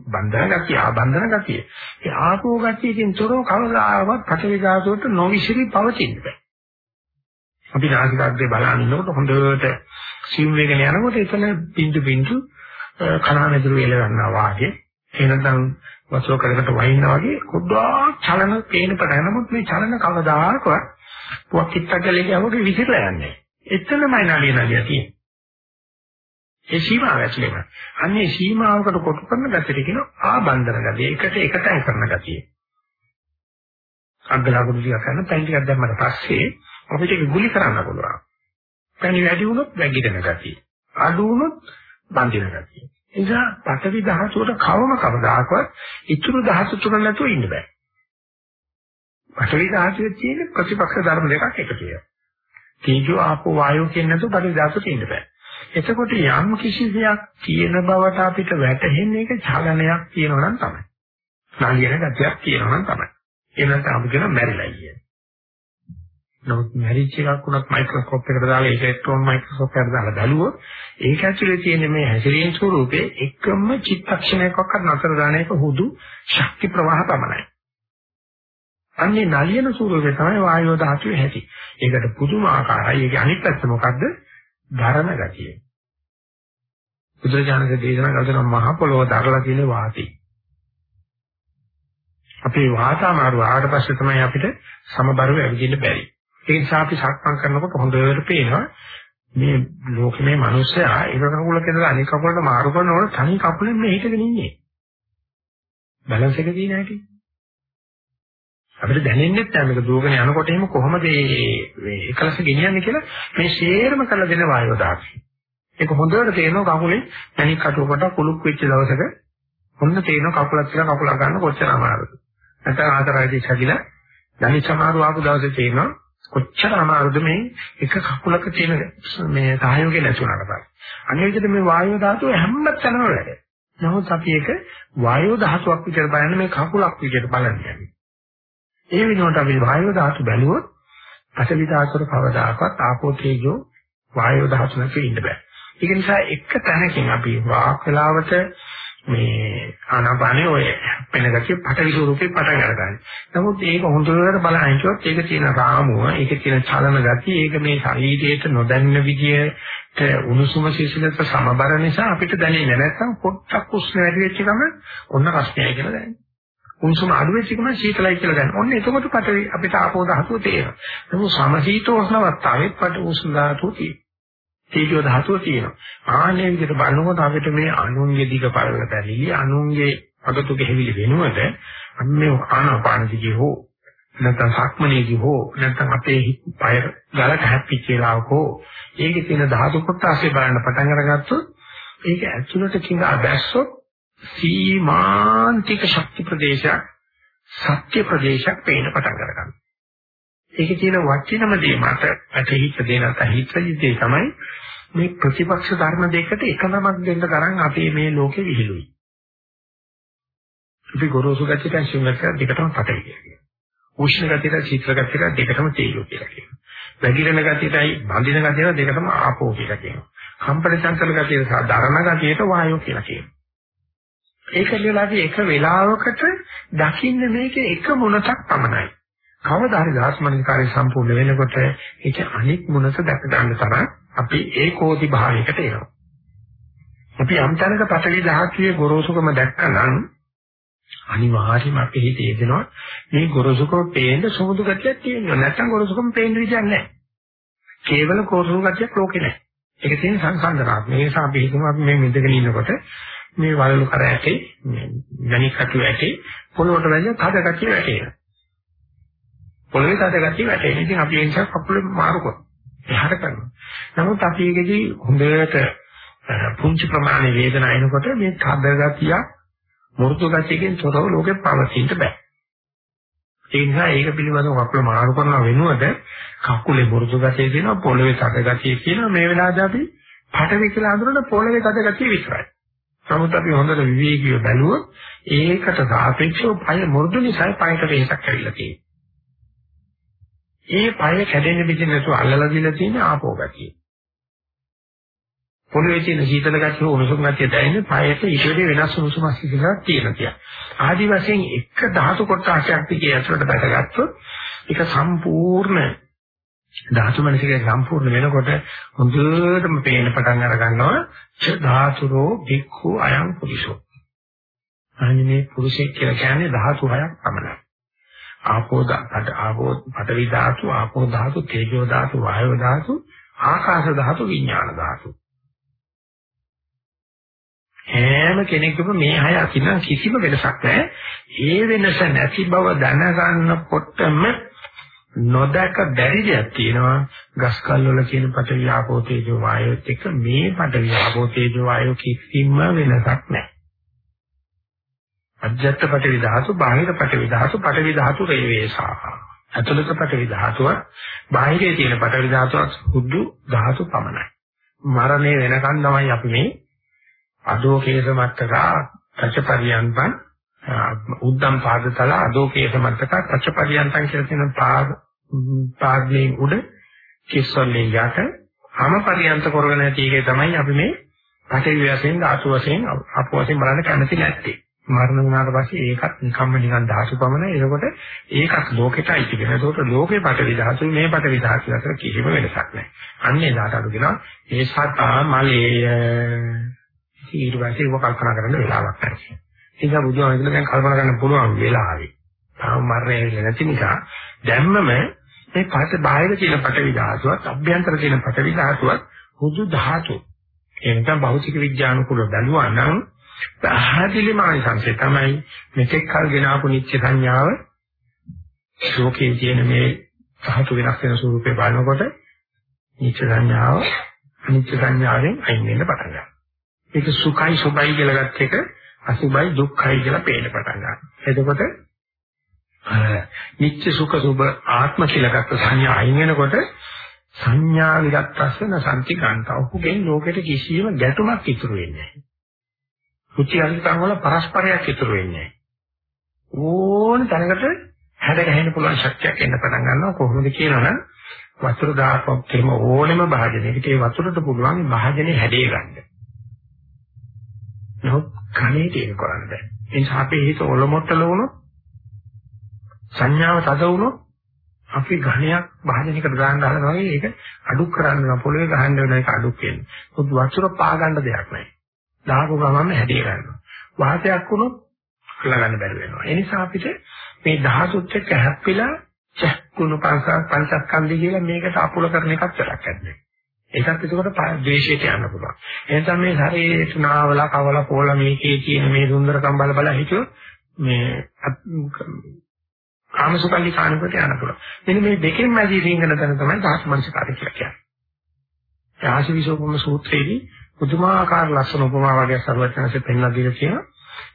බන්ධන ගතිය ආබන්ධන ගතිය. ඒ ආපෝ ගතියකින් තොරව කවදාවත් පටවි ධාතුවට නොවිසිරි පවතින්න බෑ. අපි නාසිකාග්‍රේ බලන ඉන්නකොට හොඳට සිම් වේගන යනකොට එතන බින්දු බින්දු කණාමෙදුරු එල ගන්නවා වාගේ එනනම් වසෝ කරකට වහිනවා වගේ කොද්දා චලන පේන පටන් නමුත් මේ චලන කවදාකවත් පුවක් කිත්තකලේ ගියවගේ විසිරලා යන්නේ. එතනමයි නලිය නලිය තියෙන්නේ. ඒ සීමාව ඇතුළේම. අන්නේ සීමාවකට කොටු කරන ගැටේ කියන ආබන්ධන ගතිය. එකට එකතෙන් කරන ගතිය. අග්ගලකුඩු ටිකක් ගන්න පැන් ටිකක් දැම්මට පස්සේ අපිට ඒක ගුලි කරන්න පුළුවන්. පැන් වැඩි වුණොත් වැగిරෙන ගතිය. අඩු වුණොත් බඳින ගතිය. ඒ නිසා පඨවි ධාතුවට කවම කවදාකවත් ඉතුරු ධාතු තුන නැතුව ඉන්න බෑ. පඨවි ධාතුවේ තියෙන ප්‍රතිපක්ෂ ධර්ම දෙකක් එකතු වෙනවා. තීජෝ ආපෝ වායෝ කියන නැතුව පඨවි ධාතුවට ඉන්න බෑ. එතකොට යම් කිසි දෙයක් තියෙන බවට අපිට වැටහෙන්නේ ඒක චලනයක් තියෙනවා නම් තමයි. නාලියන ගතියක් තියෙනවා නම් තමයි. ඒ නැත්නම් අපි කියන මැරිලා කියන්නේ. නමුත් මැරිච් එකක් උනත් මයික්‍රොස්කෝප් එකට දාලා ඉලෙක්ට්‍රෝන මයික්‍රොස්කෝප් එකට දාලා බැලුවොත් ඒක ඇතුලේ තියෙන මේ හැසිරීම ස්වරූපේ එකම චිත්තක්ෂණයකවත් නතර දාන එක හුදු ශක්ති ප්‍රවාහ පමණයි. අන්නේ නලියන ස්වරූපේ තමයි වායෝ ධාතුවේ ඇති. ඒකට පුදුම ආකාරයි. ඒකේ අනිත් පැත්ත මොකද්ද? ධර්ම ගතිය. බුදුරජාණන්ගේ දේශනා කරන මහ පොළොව දරලා තියෙන වාතي. අපේ වාතාමාරු ආවට පස්සේ තමයි අපිට සමබරව ඇවිදින්න බැරි. ඒ නිසා අපි සක්මන් කරනකොට හොඳට පේනවා මේ ලෝකේ මේ මිනිස්සයා එක කකුලක ඉඳලා අනෙක් කකුලට මාරු කරනකොට තනි කකුලෙන් මේ හිටගෙන ඉන්නේ. බැලන්ස් එක තියෙන හැටි. අපිට දැනෙන්නේ නැහැ මේක දුවගෙන යනකොට එහෙම කොහොමද මේ එකලස ගෙනියන්නේ කියලා මේ ෂේරම කරලා දෙන වායෝ දාක්ෂි. ඒක හොඳට තේරෙනවා කකුලේ තනික් කටුවකට කුලුක් වෙච්ච දවසක හොඳ තේරෙනවා කකුලක් කියලා කකුලක් ගන්න කොච්චර අමාරුද. නැත්නම් ආතරයිදී ශකිලා ධනි සමාරු ආපු දවසේ තේරෙනවා කොච්චර අමාරුද මේ එක කකුලක තියෙන මේ සහයෝගය නැති වුණාට පස්සේ. අනිත් විදිහට මේ වායෝ ධාතුව හැම තැනම වැඩ. නමුත් අපි ඒක වායෝ ධාතුවක් විදිහට බලන්නේ මේ කකුලක් විදිහට බලන්නේ. ඒ වෙනුවට අපි වායෝ ධාතු බැලුවොත් පඨවි ධාතුර කවදාකවත් ආපෝ තේජෝ වායෝ ධාතු නැති ඉන්න බෑ. ඒක නිසා එක තැනකින් අපි වාක් වේලාවට මේ ආනාපානේ ඔය පෙනගතිය පඨවි ස්වරූපේ පටන් ගන්නවා. නමුත් ඒක හොඳට බලහින්චොත් ඒක තියෙන රාමුව, ඒක තියෙන චලන ගතිය, ඒක මේ ශරීරයට නොදැන්න විදියට උණුසුම සිසිලස සමබර නිසා අපිට දැනෙන්නේ නැත්නම් පොට්ටක් උස්න වැඩි වෙච්ච ගමන් ඔන්න රස්නයයි කියලා දැනෙනවා. උණුසුම අඩු වෙච්ච ගමන් සීතලයි කියලා ගන්න. ඔන්න එතකොට පටවි අපිට ආපෝ ධාතුව තේරෙනවා. නමුත් සමශීතෝෂ්ණ අවස්ථාවේ පට උෂ්ණ ධාතුව තියෙනවා. තීජෝ ධාතුව තියෙනවා. ආන්නේ විදිහට බලනකොට අපිට මේ අනුන්ගේ දිග පළල පැලිලි අනුන්ගේ අගතු ගෙහිවිලි වෙනුවට අපි මේ ආනාපාන දිගේ හෝ නැත්නම් සක්මනේදී හෝ නැත්නම් අපේ පය ගලක හැප්පිච්ච වෙලාවක හෝ ඒකේ තියෙන ධාතු කොටසේ බලන්න පටන් අරගත්තොත් ඒක ඇතුළට කිඳා බැස්සොත් සීමාන්තික ශක්ති ප්‍රදේශයක් සත්‍ය ප්‍රදේශයක් පේන පටන් ගන්නවා. ඒකේ තියෙන වචිනම දේ මත ඇතිහිත දෙන තහිතයි තමයි මේ ප්‍රතිපක්ෂ ධර්ම දෙකට එකමමක් දෙන්න තරම් අපේ මේ ලෝකෙ විහිළුයි. අපි ගොරෝසු ගැටිට ශුන්‍යක දෙකටම පටලයි කියන්නේ. උෂ්ණ ගැටිට චිත්‍ර ගැටිට දෙකටම තේජෝ කියලා කියනවා. වැగిරෙන ගැටිටයි බඳින ගැටිට දෙකටම ආපෝ කියලා කියනවා. කම්පන චංචල ගැටිට සහ ධර්ම ගැටිට වායෝ කියලා කියනවා. ඒක ලියලාදී එක වෙලාවකට දකින්න මේකේ එක මොනක් පමණයි. කවදා හරි දාස්මනිකාරය සම්පූර්ණ වෙනකොට ඒක අනික් මොනස දැක ගන්න තරම් අපි ඒකෝදි භාවයකට එනවා. අපි අම්තනක පටවි දහකියේ ගොරෝසුකම දැක්කනම් අනිවාර්යයෙන්ම අපේ හිතේ දෙනවා මේ ගොරෝසුකම පේන්න සමුදු ගැටියක් තියෙනවා. නැත්නම් ගොරෝසුකම පේන්න විදියක් නැහැ. කේවල ගොරෝසු ගැටියක් ලෝකේ නැහැ. ඒක තියෙන සංසන්දනාත්මක. ඒ නිසා අපි හිතමු අපි මේ මිදගෙන ඉන්නකොට මේ වලලු කර ඇටේ ගණික කටු ඇටේ පොළොවට වැදින තද ගැටිය වැටෙනවා. පොළොවේ තද ගැටිය වැටෙනවා. ඉතින් අපි ඒ නිසා කකුල මාරු කරනවා. එහාට කරනවා. නමුත් අපි ඒකදී හොඳට පුංචි ප්‍රමාණයේ වේදනාව එනකොට මේ තද ගැටිය මුරුතු ගැටියකින් තොරව ලෝකෙ පවතින්න බෑ. ඒ නිසා ඒක පිළිබඳව කකුල මාරු කරන වෙනුවට කකුලේ මුරුදු ගතිය තියෙනවා පොළවේ තද ගතිය කියනවා මේ වෙලාවට අපි පටවි කියලා හඳුනන පොළවේ තද ගතිය විතරයි. නමුත් අපි හොඳට විවේකීව බැලුවොත් ඒකට සාපේක්ෂව පය මුරුදු නිසායි පයට වෙහසක් ඇවිල්ලා තියෙන්නේ. ඒ පය කැඩෙන්න බිඳින්න නැතුව අල්ලලා දීලා තියෙන ආපෝ ගතිය. පොළවේ තියෙන සීතල ගතිය උණුසුම් ගතිය දැනෙන්නේ පයට ඊට වඩා වෙනස් උණුසුමක් සිදුලා තියෙන තියා. ආදි වශයෙන් එක ධාතු කොටසක් දිගේ ඇතුළට බැසගත්තොත් ඒක සම්පූර්ණ ධාතු මනසිකේ සම්පූර්ණ වෙනකොට හොඳටම පේන පටන් අර ගන්නවා ච ධාතුරෝ භික්ඛු අයං පුරිසෝ. අනිනේ පුරුෂයෙක් කියලා කියන්නේ ධාතු හයක් පමණයි. ආපෝ ධාතු ආපෝ පඨවි ධාතු ආපෝ ධාතු තේජෝ ධාතු වායෝ ධාතු ආකාශ ධාතු විඥාන ධාතු හැම කෙනෙකුම මේ හය අකින කිසිම වෙනසක් නැහැ. ඒ වෙනස නැති බව දැනගන්නකොටම නොදක බැරි දෙයක් තියෙනවා. ගස්කල් වල කියන පටවිය ආපෝ තේජෝ වායෝත් එක්ක මේ පටවිය ආපෝ තේජෝ වායෝ කිසිම වෙනසක් නැහැ. අජත්ත පටවි ධාතු, බාහිර පටවි ධාතු, පටවි ධාතු රේවේසා. අතුලක පටවි ධාතුව, බාහිරේ තියෙන පටවි ධාතුව සුදු ධාතු පමණයි. මරණය වෙනකන් තමයි අපි මේ අදෝකේස මත්තකා පච්චපරියන්තං උද්දම් පාදතල අදෝකේස මත්තකා පච්චපරියන්තං කියලා කියන පාද පාදයෙන් උඩ කිස්සල්ලේ යට හැම පරියන්ත කරගෙන ඇති එකේ තමයි අපි මේ පටවි වශයෙන් ධාතු වශයෙන් අප වශයෙන් බලන්න කැමති නැත්තේ. මරණ වුණාට පස්සේ ඒකත් නිකම්ම නිකන් දහසු පමණයි. ඒකකොට ඒකත් ලෝකෙටයි තිබෙන. ඒකකොට ලෝකේ පටවි දහසු මේ පටවි දහසු අතර කිසිම වෙනසක් නැහැ. අන්නේ දාට අඩු කියනවා ඒ සතා මලේය. ඊට පස්සේ ඒක කල්පනා කරන්න වෙලාවක් නැහැ. ඒක බුදුහාමුදුරුවෝ දැන් කල්පනා කරන්න පුළුවන් වෙලාවේ. තාම මරණය නැති නිසා දැම්මම මේ පස්සේ බාහිර තියෙන පටවි දහසුවත් අභ්‍යන්තර තියෙන පටවි දහසුවත් හුදු ධාතු. ඒ නිසා භෞතික විද්‍යානුකූලව බැලුවා නම් පැහැදිලිම ආනිසංසය තමයි මෙතෙක් කල් ගෙන ආපු නිත්‍ය සංඥාව ශෝකයේ තියෙන මේ සහතු වෙනස් වෙන ස්වරූපේ බලනකොට නිත්‍ය සංඥාව අනිත්‍ය සංඥාවෙන් අයින් වෙන්න පටන් ගන්නවා. ඒක සුඛයි සුභයි කියලා ගත්ත එක අසුභයි දුක්ඛයි කියලා පේන්න පටන් ගන්නවා. එතකොට නිත්‍ය සුඛ සුභ ආත්ම කියලා ගත්ත සංඥා අයින් වෙනකොට සංඥා විරක්තස්සන සම්ති ගන්නවා. ඔහුගෙන් ලෝකෙට කිසියම් ගැටුමක් ඉතුරු වෙන්නේ නැහැ. රුචි අරුචිකම් වල පරස්පරයක් ඉතුරු වෙන්නේ ඕන තැනකට හැඩ ගැහෙන්න පුළුවන් ශක්තියක් එන්න පටන් ගන්නවා කොහොමද කියනවනම් වතුර දාපුවම තේම ඕනෙම භාජනයකට ඒ වතුරට පුළුවන් භාජනේ හැඩේ ගන්න. නමුත් කණේ තියෙන කරන්න බෑ. ඒ නිසා අපේ හිත ඔලොමොට්ටල වුණොත් සංඥාව තද වුණොත් අපි ඝණයක් භාජනයකට දාන්න හදනවා වගේ ඒක අඩු කරන්න පොළවේ ගහන්න වෙන එක අඩු වෙන්නේ. මොකද වතුර පා ගන්න දෙයක් නැහැ. දාපු ගමන් හැදී ගන්නවා. වාතයක් වුණොත් අල්ලගන්න බැරි වෙනවා. ඒ නිසා අපිට මේ ධාතුත් එක්ක හැප්පිලා චක්කුණු පංචස්කන්ධය කියලා මේකට අපුල කරන එකක් වැඩක් නැහැ. ඒකත් ඒකට ද්වේෂයට යන්න පුළුවන්. එතන මේ ශරීරේ තුනාවලා කවලා පොළ මේකේ තියෙන මේ සුන්දරකම් බල බල හිතුවොත් මේ කාමසුකල්ලි කාණකට යන්න පුළුවන්. මෙන්න මේ දෙකෙන් මැදි රින්ගන තැන තමයි ධාතු මනසකාරය කියලා කියන්නේ. ආශිවිසෝපම සූත්‍රයේදී පුදුමාකාර ලස්සන උපමා වගේ සර්වඥාන්සේ පෙන්ලා දීලා තියෙනවා.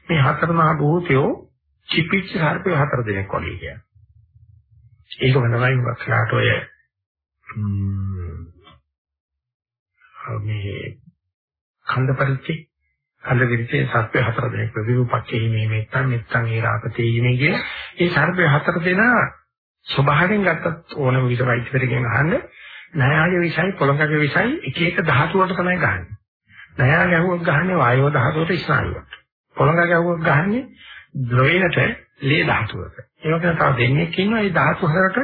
මේ හතර මහා භූතයෝ චිපිච්ච සර්පය හතර දෙනෙක් වගේ කියන්නේ. ඒකම තමයි වක්ලාට ඔය මේ කන්ද පරිච්ඡේ කන්ද විරිතේ සර්පය හතර දෙනෙක් විවිපක්කේ මේ මෙත්තන් මෙත්තන් ඒ රාපතේ ඉන්නේ කිය. ඒ සර්පය හතර දෙනා ස්වභාවයෙන් ගත්තත් ඕනම විදිහට වෛද්‍යවරයෙක්ගෙන් අහන්න ණයාගේ විසයි පොළඟගේ විසයි එක එක ධාතු වලට තමයි ගහන්නේ. නයා ගැහුවක් ගහන්නේ වායෝ ධාතුවට ස්නායුවට. පොළඟ ගැහුවක් ගහන්නේ ද්‍රවයට ලේ ධාතුවට. ඒ වගේ තව දෙන්නෙක් ඉන්නවා මේ ධාතු හතරට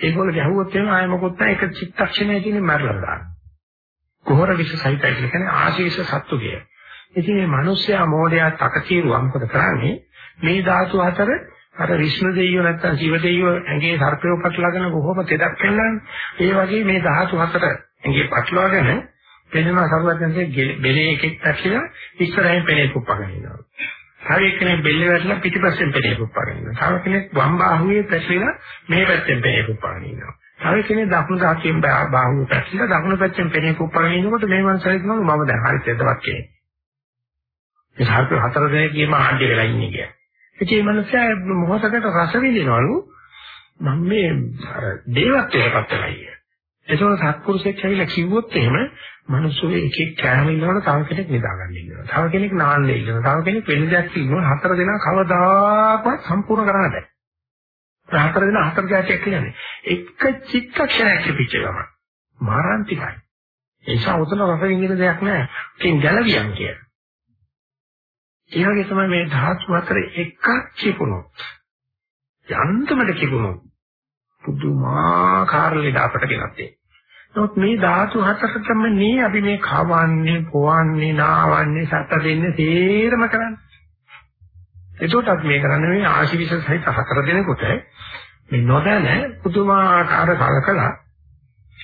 ඒගොල්ලෝ ගැහුවොත් එහෙම ආයෙ මොකොත් නැහැ එක චිත්තක්ෂණයකින් මැරලා දානවා. කොහොර විශේෂ සහිතයි කියන්නේ ආශීෂ සත්තු කිය. ඉතින් මේ මිනිස්සයා මෝඩයා තකතිරුවා මොකද කරන්නේ? මේ ධාතු හතර අර විෂ්ණු දෙවියෝ නැත්තම් ශිව දෙවියෝ ඇඟේ සර්පයෝ පටලගෙන කොහොම තෙදක් පෙන්නන්නේ? ඒ වගේ මේ ධාතු හතර ඇඟේ පටලවාගෙන පෙනෙනවා සරුවත්යන්සේ බෙලේ එකෙක් පැටලිලා ඉස්සරහින් පෙනේ කුප්පගෙන ඉන්නවා. තව එක්කෙනෙක් බෙල්ල වැටලා පිටිපස්සෙන් පෙනේ කුප්පගෙන ඉන්නවා. තව කෙනෙක් වම් බාහුවේ පැටලිලා මේ පැත්තෙන් පෙනේ කුප්පගෙන ඉන්නවා. තව කෙනෙක් දකුණු දහකින් බාහුව පැටලිලා දකුණු පැත්තෙන් පෙනේ කුප්පගෙන ඉන්නකොට මේ මනසයි කියනවා මම දැන් හරියට එදවත් කෙනෙක්. ඒ හතර හතර දෙනෙක්ගේම ආඩ්‍ය වෙලා ඉන්නේ කියන්නේ. ඉතින් මේ මනුස්සයා මොහොතකට රස විඳිනවලු මම මේ දේවත්වයටපත් වෙලා ඉන්නේ. ඒතකොට සත්පුරුෂයෙක් ඇවිල්ලා කිව්වොත් එහෙම මිනිස්සු එකෙක් කෑම ඉන්නකොට තව කෙනෙක් නිදාගන්න ඉන්නවා. තව කෙනෙක් නාන්න ඉන්නවා. තව කෙනෙක් වෙන දෙයක් ඉන්නවා. හතර දෙනා කවදාකවත් සම්පූර්ණ කරන්න බෑ. හතර දෙනා හතර જાතියක් කියන්නේ. එක චිත්තක්ෂණයක් පිටිච්ච ගම. මාරාන්තිකයි. ඒ නිසා උතන රස විඳින දෙයක් නෑ. ඒකෙන් ගැලවියන් කියන. ඒ වගේ තමයි මේ ධාතු හතර එකක් කිපුණොත්. යන්තමට කිපුණොත් පුදුමාකාර ලෙඩ අපට ගෙනත් ඒ. නමුත් මේ ධාතු හතරටම නේ අපි මේ කවන්නේ, පොවන්නේ, නාවන්නේ, සත දෙන්නේ තේරම කරන්නේ. එතකොට අපි මේ කරන්නේ මේ ආශිවිස සහිත හතර දෙනෙකුට මේ නොදැන පුදුමාකාර කලකලා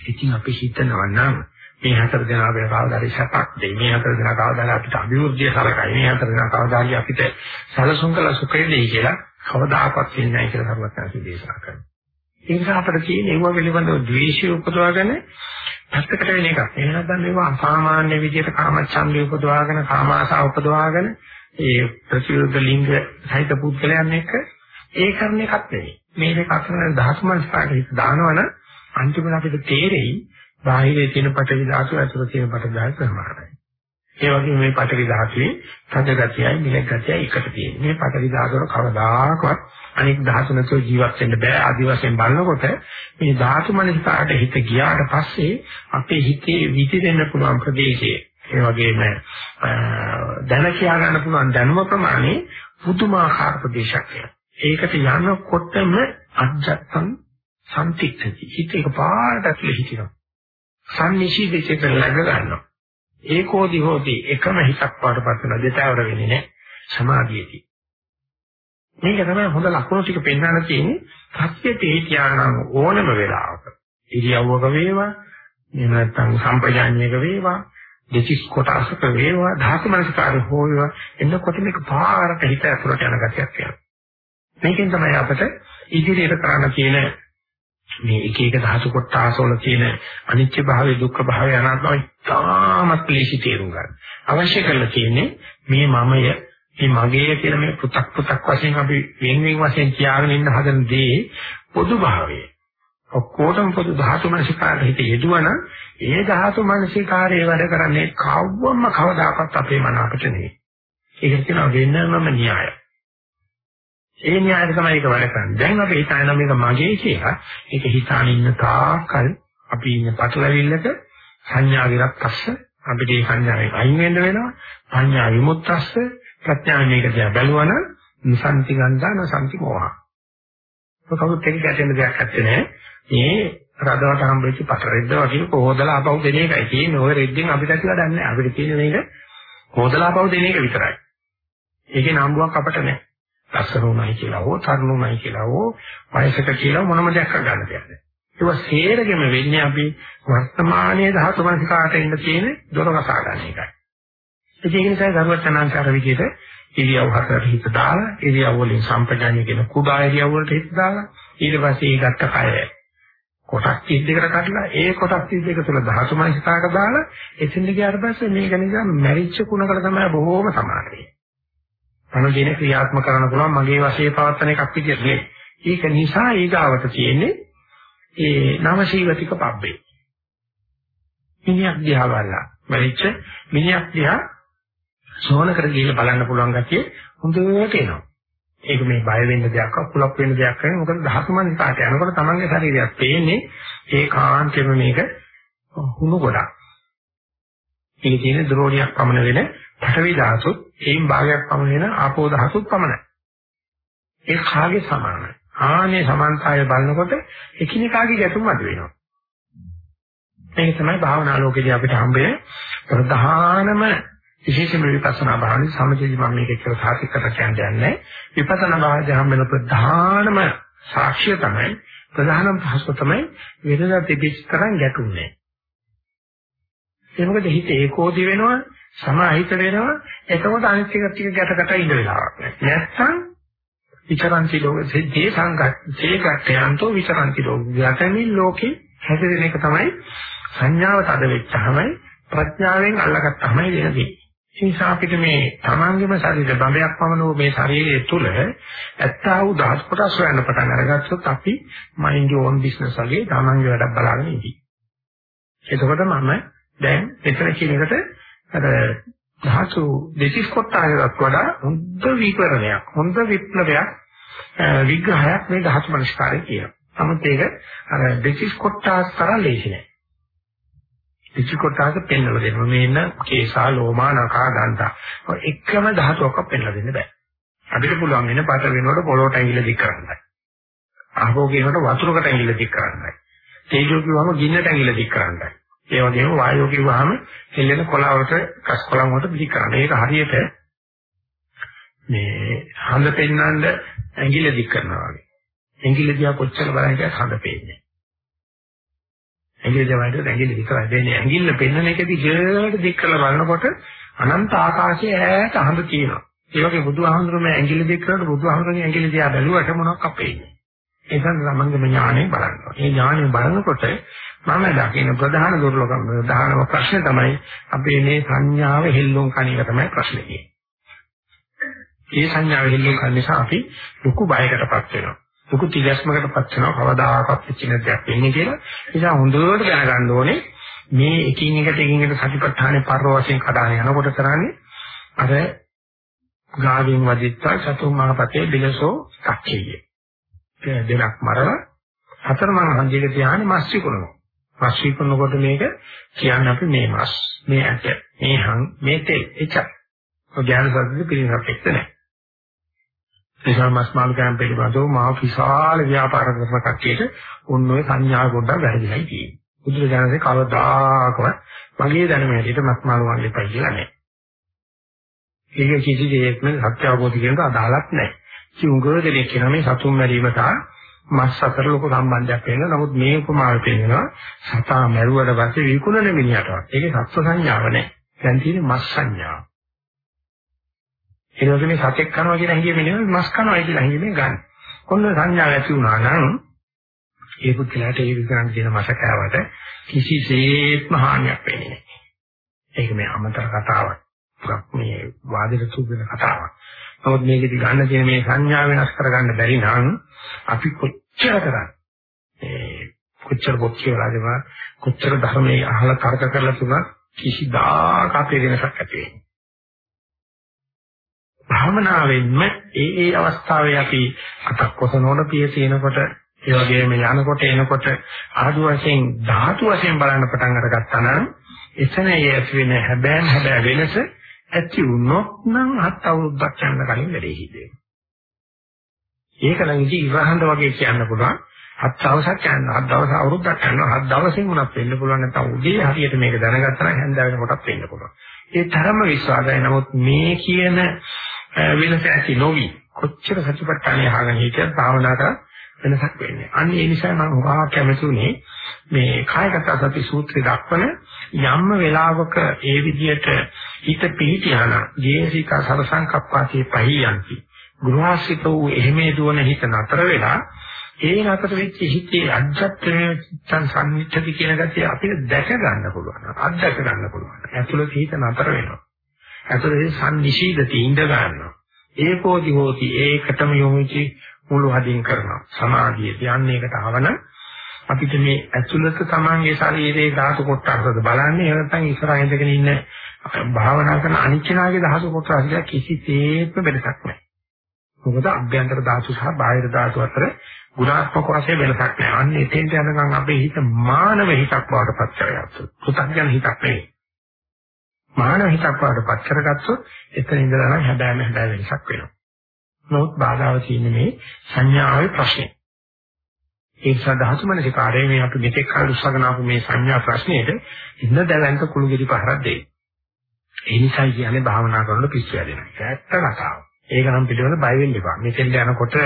ඉතින් අපි හිතනවා නම් මේ හතර දෙනා අපේ කවදාරි සපක් දෙයි මේ හතර දෙනා කවදාරි අපිට අභිවෘද්ධිය සලකයි මේ හතර දෙනා කවදාරි අපිට සලසුන් කළ සුඛය දෙයි කියලා කවදාකවත් වෙන්නේ නැහැ කියලා සර්වඥාන්සේ දේශනා කරනවා. ඒ නිසා අපිට තියෙන ඒව පිළිබඳව ද්වේෂය උපදවාගෙන පැත්තකට වෙන එකක්. එහෙම නැත්නම් මේවා අසාමාන්‍ය විදිහට කාමච්ඡන්දය උපදවාගෙන කාමාශා උපදවාගෙන ඒ ප්‍රතිවිරුද්ධ ලිංග සහිත පුද්ගලයන් එක්ක ඒ කරන එකක් නෙවෙයි. මේ දෙක අතර දහස් මනසකට හිත දානවනම් අන්තිමට අපිට තේරෙයි බාහිරේ තියෙන පටවි ධාතු ඇතුළේ තියෙන පටවි ධාතු සමානයි. ඒ වගේම මේ පටවි ධාතුවේ සද ගතියයි මිලක් ගතියයි එකට තියෙන්නේ. මේ පටවි ධාතුව කවදාකවත් අනෙක් ධාතු නැතුව ජීවත් වෙන්න බෑ. ආදි වශයෙන් බලනකොට මේ ධාතු මනසට හිත ගියාට පස්සේ අපේ හිතේ විදිරෙන්න පුළුවන් ප්‍රදේශයේ ඒ වගේම දැන කියා ගන්න පුළුවන් දැනුම ප්‍රමාණය පුදුමාකාර ප්‍රදේශයක් ඒකට යනකොටම අජත්තම් සම්තික්කති. හිත එකපාරට ඇතුලේ හිටිනවා. සම්නිශීදිතට ලඟ ගන්නවා. ඒකෝදි හෝති එකම හිතක් පාඩපත් වෙන දෙතවර වෙන්නේ නැහැ. සමාධියදී. මේක තමයි හොඳ ලක්ෂණ ටික පෙන්වන්න තියෙන්නේ සත්‍යයේ හිතියානම් ඕනම වෙලාවක. ඉරියව්වක වේවා, එහෙම නැත්නම් සම්පජාඤ්ඤයක වේවා, දෙතිස් කොටසක වේවා, ධාතු මනසකාරය හෝ වේවා, එන්නකොට මේක පාරට හිත ඇතුලට යන ගතියක් යනවා. මේකෙන් තමයි අපිට ඉදිරියට කරන්න තියෙන මේ එක එක ධාතු කොටසවල තියෙන අනිත්‍ය භාවය දුක්ඛ භාවය අනාත්මයි තාමත් ක්ලේශී තේරුම් ගන්න. අවශ්‍ය කරලා තියෙන්නේ මේ මමය මේ මගේ කියලා මේ පු탁 පු탁 වශයෙන් අපි වෙන වෙන වශයෙන් කියාගෙන ඉන්න හදන දේ පොදු භාවය. ඔක්කොටම පොදු ධාතු මනසිකාරය හිත යෙදුවන ඒ ධාතු මනසිකාරය වැඩ කරන්නේ කවවම කවදාකවත් අපේ මන අපිට නෙවෙයි. ඒක කියනවා වෙනමම න්‍යායයි. ඒ න්‍යායය තමයි ඒක වැඩ කරන්නේ. දැන් අපි හිතන මේක මගේ කියලා. ඒක හිතාන ඉන්න තාකල් අපි ඉන්න පටලවිල්ලක සංඥා විරක්කස්ස අපිට මේ සංඥාවෙන් අයින් වෙන්න වෙනවා. සංඥා විමුක්තස්ස ප්‍රඥා මේක දිහා බලවන නිසන්ති ගන්ධා නසන්ති මොහ. කවුරුත් එක ගැටෙන්න දෙයක් නැත්තේ නෑ. මේ රදවට හම්බෙච්ච පතරෙද්ද වගේ කොහොදලා ආපහු දෙන එකයි තියෙන්නේ. ඔය රෙද්දෙන් අපිට ඇතිලා දන්නේ අපිට තියෙන මේක කොහොදලා ආපහු දෙන එක විතරයි. ඒකේ නම්බුවක් අපට නෑ. ලස්සනුණයි කියලා හෝ තරුණුණයි කියලා හෝ වයසක කියලා මොනම දෙයක් ගන්න දෙයක් නෑ. ඒක සේරගෙම වෙන්නේ අපි වර්තමානයේ ධාතු මනසිකාට ඉන්න තියෙන දොර වසා ගන්න එකයි. ඒක නිසා ධර්මචනාංශාර විදිහට ඉරියව් හතරට හිත දාලා ඉරියව් වලින් සම්පජාඤ්ඤය කියන කුඩා ඉරියව් වලට හිත දාලා ඊට පස්සේ ඒ ගත්ත කය කොටස් 32කට කඩලා ඒ කොටස් 32 තුළ ධාතු මනසිකාට දාලා එතෙන්ද ගියාට පස්සේ මේක නිසා මැරිච්ච කුණකට තමයි බොහෝම සමාන වෙන්නේ. අනුදින ක්‍රියාත්මක කරන්න පුළුවන් මගේ වශයෙන් පවත්තන එකක් විදියට නෙවෙයි. ඒක නිසා ඊගාවට තියෙන්නේ ඒ නවශීවතික පබ්බේ. මිනිහක් දිහා බලලා මරිච්ච මිනිහක් දිහා සෝන කර ගිහිල්ලා බලන්න පුළුවන් ගැතිය හොඳට එනවා. ඒක මේ බය වෙන්න දෙයක් අකුලක් වෙන්න දෙයක් නෙවෙයි. මොකද දහස් මනිකාට යනකොට තමන්ගේ ශරීරයක් පේන්නේ ඒකාන්තයෙන්ම මේක හුණු ගොඩක්. මේකේ තියෙන ද්‍රෝණියක් පමණ වෙන පඨවි ධාතුත් ඒන් භාගයක් පමණ වෙන ආපෝ ධාතුත් පමණයි. ඒ කාගේ සමානයි. ආනේ සමානතාවය බලනකොට එකිනෙකාගේ ගැටුම් අඩු වෙනවා. මේක තමයි භාවනා ලෝකේදී අපිට හම්බෙන්නේ ප්‍රධානම විශේෂම විපස්සනා භාවනාවේ සමජීවි මම මේක කියලා සාතික කර කියන්නේ විපස්සනා භාවනාවේ හම්බෙන ප්‍රධානම සාක්ෂිය තමයි ප්‍රධානම පහසු තමයි වේදනා තිබිච්ච තරම් ගැටුන්නේ. ඒ මොකද හිත ඒකෝදි වෙනවා සමාහිත වෙනවා. එතකොට අනිත් එක ටික ගැටකට ඉඳ වෙලාවක් නැහැ. නැත්නම් විචරන්ති ලෝක සිද්ධේ සංගත සේකට්ඨයන්තෝ විචරන්ති ලෝක. යතනින් ලෝකේ හැදෙන එක තමයි සංඥාව තද වෙච්චහමයි ප්‍රඥාවෙන් අල්ලගත්තාමයි වෙන දේ. ඒ නිසා අපිට මේ තමන්ගේම ශරීර බඹයක් පමණ වූ මේ ශරීරය තුළ ඇත්තා වූ දහස් කොටස් හොයන්න පටන් අරගත්තොත් අපි මයින්ඩ් ඕන් බිස්නස් වගේ තමන්ගේ වැඩක් බලාගෙන ඉඳී. එතකොට මම දැන් මෙතන කියන එකට අර ධාතු දෙතිස් කොටසකට වඩා හොඳ විකරණයක් හොඳ විප්ලවයක් විග්‍රහයක් මේ ධාතු මනස්කාරය කියනවා. නමුත් ඒක අර දෙතිස් කොටස් තරම් ලේසි නෑ. දෙතිස් කොටස පෙන්වලා දෙනවා. මේ ඉන්න කේසා ලෝමා නකා දන්තා. එකම ධාතුවක් පෙන්වලා දෙන්න බෑ. අපිට පුළුවන් වෙන පාට වෙනකොට පොළොට ඇඟිල්ල දික් කරන්නයි. ආහෝ කියනකොට වතුරකට ඇඟිල්ල දික් කරන්නයි. තේජෝ කිව්වම ගින්නට ඇඟිල්ල දික් කරන්නයි. ඒ වගේම වායෝ කිව්වහම හෙල්ලෙන කොළවලට කස් කොළන් වලට දික් කරන්න. ඒක හරියට මේ හඳ පෙන්නඳ ඇඟිල්ල දික් කරනවා වගේ. ඇඟිල්ල දිහා කොච්චර බලන්නේ හඳ පේන්නේ. ඇඟිල්ල දිහාට ඇඟිල්ල විතරයි දෙන්නේ. ඇඟිල්ල පෙන්නන එකදී ජරට දික් කරලා බලනකොට අනන්ත ආකාශයේ ඈත හඳ තියෙනවා. ඒ වගේ බුදුහාමුදුරුවෝ ඇඟිල්ල දික් කරලා බුදුහාමුදුරුවෝගේ ඇඟිල්ල දිහා බැලුවට මොනවක් අපේන්නේ. ඒක සම්මංගම ඥාණය බලනවා. මේ ඥාණය බලනකොට මම දකින ප්‍රධාන දුර්ලභම ප්‍රධානම ප්‍රශ්නේ තමයි අපේ මේ සංඥාව හෙල්ලුම් කණ එක තමයි ප්‍රශ්නේ. ඒ සංඥාව හෙල්ලුම් කන නිසා අපි ලොකු බයකටපත් වෙනවා. ලොකු තිගැස්මකටපත් වෙනවා. කවදාකවත් පිටින දෙයක් වෙන්නේ කියලා. ඒ නිසා හොඳට දැනගන්න ඕනේ මේ එකින් එකට එකින් එකට සතිපට්ඨානේ පරව වශයෙන් කඩාන යනකොට කරන්නේ අර ගාවින් වදිත්තා චතුම් මහපතේ බිලසෝ කච්චියේ. දෙනක් මරලා හතර මං හන්දියක තියානේ මස් විකුණනවා. මස් විකුණනකොට මේක කියන්නේ අපි මේ මස්, මේ ඇට, මේ හං, මේ තෙල් එච්චර. ඔය ඥාන සත්‍යෙ පිළිගන්නත් එක්ක නැහැ. නිසා මස් මාළු කෑම පිළිබඳව මා විශාල ව්‍යාපාර කරන කට්ටියට උන් ඔය සංඥා පොඩ්ඩක් වැරදිලා තියෙනවා. බුදුරජාණන්සේ කවදාකවත් මගේ දැනුම හැටියට මස් මාළු වන්නේ පයි කියලා නැහැ. ඒක කිසි දෙයක්ම සත්‍ය අවබෝධ කරගන්න අදාළක් නැහැ. චුංගෝ දෙලේ කියන මේ සතුන් මැරීම සහ මස් අතර ලොකු සම්බන්ධයක් වෙනවා. නමුත් මේ උපමාව පෙන්නනවා සතා මැරුවට පස්සේ විකුණන මිනිහටවත්. ඒකේ සත්ව සංඥාව නැහැ. දැන් තියෙන්නේ මස් සංඥාව. ඒ වගේ මේ සතෙක් කනවා කියන හැඟීම නෙවෙයි මස් කනවා කියලා හැඟීමෙන් ගන්න. කොන්න සංඥාව ඇති වුණා නම් ඒ පුද්ගලයාට ඒ විකරණ කියන මස කෑවට කිසිසේත්ම හානියක් වෙන්නේ නැහැ. ඒක මේ අමතර කතාවක්. මේ වාදයට සුදුන කතාවක්. නමුත් මේකෙදි ගන්න තියෙන මේ සංඥා වෙනස් කරගන්න බැරි නම් අපි කොච්චර කරන්නේ ඒ කොච්චර බොක්කියලාදම කොච්චර ධර්මයේ අහලා තර්ක කරලා තුනක් කිසිදාක අපේ වෙනසක් ඇති වෙන්නේ. භාවනාවෙන්ම ඒ ඒ අවස්ථාවේ අපි අතක් කොසනෝන පිය තියෙනකොට ඒ වගේම යනකොට එනකොට ආදි වශයෙන් ධාතු වශයෙන් බලන්න පටන් අරගත්තා නම් එතන ඒ ඇති වෙන හැබෑම හැබෑ වෙනස ඇති වුණොත් නම් හත් අවුරුද්දක් යන කලින් වැඩේ හිතේ. ඒක නම් ඉති ඉවහඳ වගේ කියන්න පුළුවන්. හත් දවසක් යන හත් දවස් අවුරුද්දක් යනවා හත් දවසෙන් උනත් වෙන්න පුළුවන් නැත්නම් උදේ හරියට මේක දැනගත්තා නම් හැන්ද වෙනකොටත් වෙන්න පුළුවන්. ඒ තරම විශ්වාසයි. නමුත් මේ කියන වෙනස ඇති නොවි කොච්චර සතිපට්ඨානය අහගෙන හිටියත් භාවනා කරා වෙනසක් වෙන්නේ. අන්න ඒ නිසා මම උගා කැමතුනේ මේ කායගත සති සූත්‍රය දක්වන යම්ම වෙලාවක ඒ විදිහට හිත පිහිටියාන ජීසික සරසංකප්පාතේ පහියන්ති. ගෘහාසිත වූ එහෙමේ දුවන හිත නතර වෙලා ඒ නතර වෙච්ච හිතේ අජත්තමේ චිත්තං සම්මිච්ඡති කියන ගැතිය අපිට දැක ගන්න පුළුවන්. අත්දැක ගන්න පුළුවන්. ඇතුළත හිත නතර වෙනවා. ඇතුළත සම්නිශීදති ඉඳ ගන්නවා. ඒකෝදි හෝති ඒකටම යොමුචි මුළු හදින් කරනවා. සමාධිය කියන්නේ ඒකට ආවන අපිට මේ ඇතුළත තමන්ගේ ශරීරයේ ධාතු කොටසද බලන්නේ නැත්නම් ඉස්සරහ ඉඳගෙන ඉන්න භාවනා කරන අනිච්චනාගේ ධාතු කොටස කියලා කිසිසේත්ම වෙනසක් නැහැ. මොකද අභ්‍යන්තර ධාතු සහ බාහිර ධාතු අතර ගුණාත්මක වශයෙන් වෙනසක් නැහැ. අන්න එතෙන්ට යනකම් අපේ හිත මානව හිතක් බවට පත් කරගත්තොත් පුතග්ජන හිතක් නෙවෙයි. මානව හිතක් බවට පත් කරගත්තොත් එතන ඉඳලා නම් හැබෑම හැබෑ වෙනසක් වෙනවා. නමුත් බාධාව තියෙන්නේ මේ සංඥාවේ ප්‍රශ්නේ. ඒ නිසා ධාතු මනසිකාරයේ මේ අපි මෙතෙක් කල් උස්සගෙන ආපු මේ සංඥා ප්‍රශ්නේට ඉන්න දැලන්ත කුළු ගෙඩි පහරක් දෙයි. ඒ නිසා කියන්නේ භාවනා කරනකොට පිස්සු හැදෙනවා. ඇත්ත කතාව. ඒක නම් පිළිවෙල බය වෙන්න එපා. මෙතෙන් යනකොට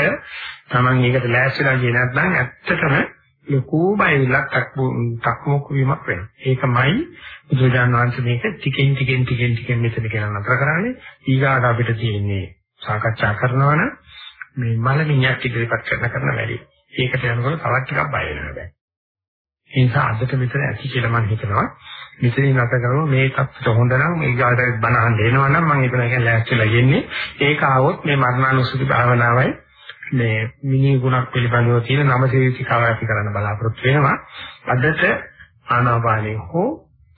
Taman ඒකට ලෑස්තිලා ගියේ නැත්නම් ඇත්තටම ලොකු බයවිලක් තක්මුක් වීමක් වෙනවා. ඒකමයි බුදුජාන විශ්වාස මේක ටිකෙන් ටිකෙන් ටිකෙන් ටිකෙන් මෙතන කියලා නතර කරන්නේ. ඊගාට අපිට තියෙන්නේ සාකච්ඡා කරනවා නම් මේ මලමිණියක් ඉදිරිපත් කරන කරන වැඩි. ඒකට යනකොට තවත් ටිකක් බය වෙනවා බෑ. ඒ නිසා අදට මෙතන ඇති කියලා මම හිතනවා මෙතනින් නැත කරමු මේ තත්ත්වයට හොඳ නම් මේ ගාඩට බනහන් දෙනවා නම් මම ඒක නැගෙන ලෑස්තිලා යන්නේ ඒක ආවොත් මේ මරණානුසුති භාවනාවයි මේ මිනි ගුණක් පිළිබඳව තියෙන නම සේවිකාව ඇති කරන්න බලාපොරොත්තු වෙනවා අදට ආනාපානෙ හෝ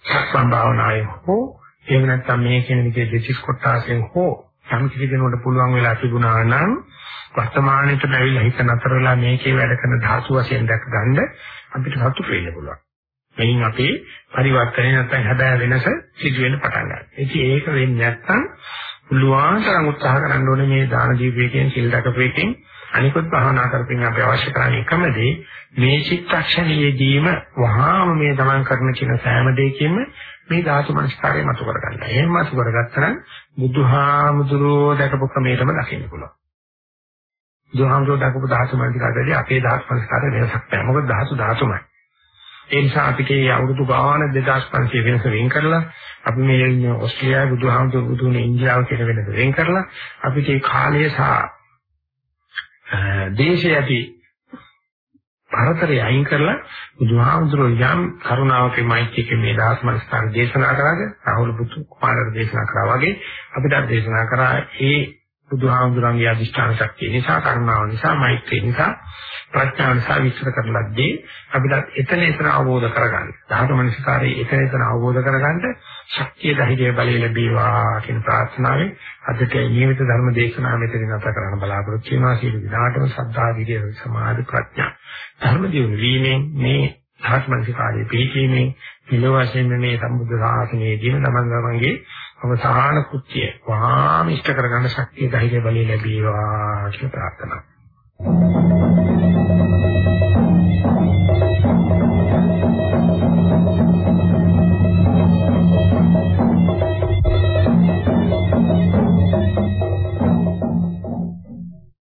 සක්මන් භාවනාවේ හෝ එහෙම නැත්නම් මේ කියන විදිහේ දෙසිස් කොටාසෙන් හෝ යම් කිසි කෙනෙකුට පුළුවන් වෙලා තිබුණා නම් වර්තමානයේට බැවිලා හිත නතර වෙලා මේකේ වැඩ කරන ධාතු වශයෙන් දැක ගන්න අපිට සතුට වෙන්න පුළුවන්. මෙයින් අපේ පරිවර්තනය නැත්නම් හැබෑ වෙනස සිදු වෙන්න පටන් ගන්නවා. ඉතින් ඒක වෙන්නේ නැත්නම් පුළුවන් තරම් උත්සාහ කරන්න ඕනේ මේ දාන ජීවිතයෙන් සිල් දකපේකින් අනිකුත් භාවනා කරපින් අපි අවශ්‍ය කරන එකම දේ මේ චිත්තක්ෂණයේදීම වහාම මේ තමන් කරන කියන සෑම දෙයකින්ම මේ ධාතු මනස්කාරය මතු කරගන්න. එහෙම මතු කරගත්තා නම් බුදුහාමුදුරෝ දැකපු ක්‍රමයටම දකින්න පුළුවන්. බුදුහාමුදුරෝ දැකපු ධාතු මනස්කාරයේදී අපේ ධාතු මනස්කාරය වෙනසක් නැහැ. මොකද ධාතු ධාතුමයි. ඒ නිසා අපිට මේ අවුරුදු ගාන 2500 වෙනස වෙන් කරලා අපි මේ ඉන්නේ ඕස්ට්‍රේලියාවේ බුදුහාමුදුරු බුදුනේ ඉන්දියාව කියන වෙනස වෙන් කරලා අපිට මේ කාලය සහ දේශය ඇති පරතරය අයින් කරලා බුදුහාමුදුරු යම් කරුණාවකේ මෛත්‍රියකේ මේ දාස්මන ස්ථාන දේශනා කරාද රාහුල පුතු කුමාරට දේශනා කරා වගේ අපිට දේශනා කරා. ඒ බුදුහාමුදුරන්ගේ අධිෂ්ඨාන ශක්තිය නිසා කරුණාව නිසා මෛත්‍රිය නිසා ප්‍රඥාව නිසා විස්තර කරලද්දී අපිට එතන එතන අවබෝධ කරගන්න. ධාතු මනසකාරයේ එතන එතන අවබෝධ කරගන්න ශක්තිය ධෛර්යය බලය ලැබේවා කියන ප්‍රාර්ථනාවෙන් අදට නියමිත ධර්ම දේශනාව මෙතන නැවත කරන්න බලාපොරොත්තු වෙනවා. සියලු දිනාටම සද්ධා විද්‍ය සමාධි ප්‍රඥා ධර්ම දියුණු වීමෙන් මේ ධාතු මනසකාරයේ පිළිකීමෙන් මෙලොව වශයෙන් මේ සම්බුද්ධ ශාසනයේදීම තමන් ගමන්ගේ අවසාන කෘත්‍ය වහාම ඉෂ්ට කරගන්න ශක්තිය ධෛර්ය බලය ලැබේවා කියලා ප්‍රාර්ථනා. Thank you.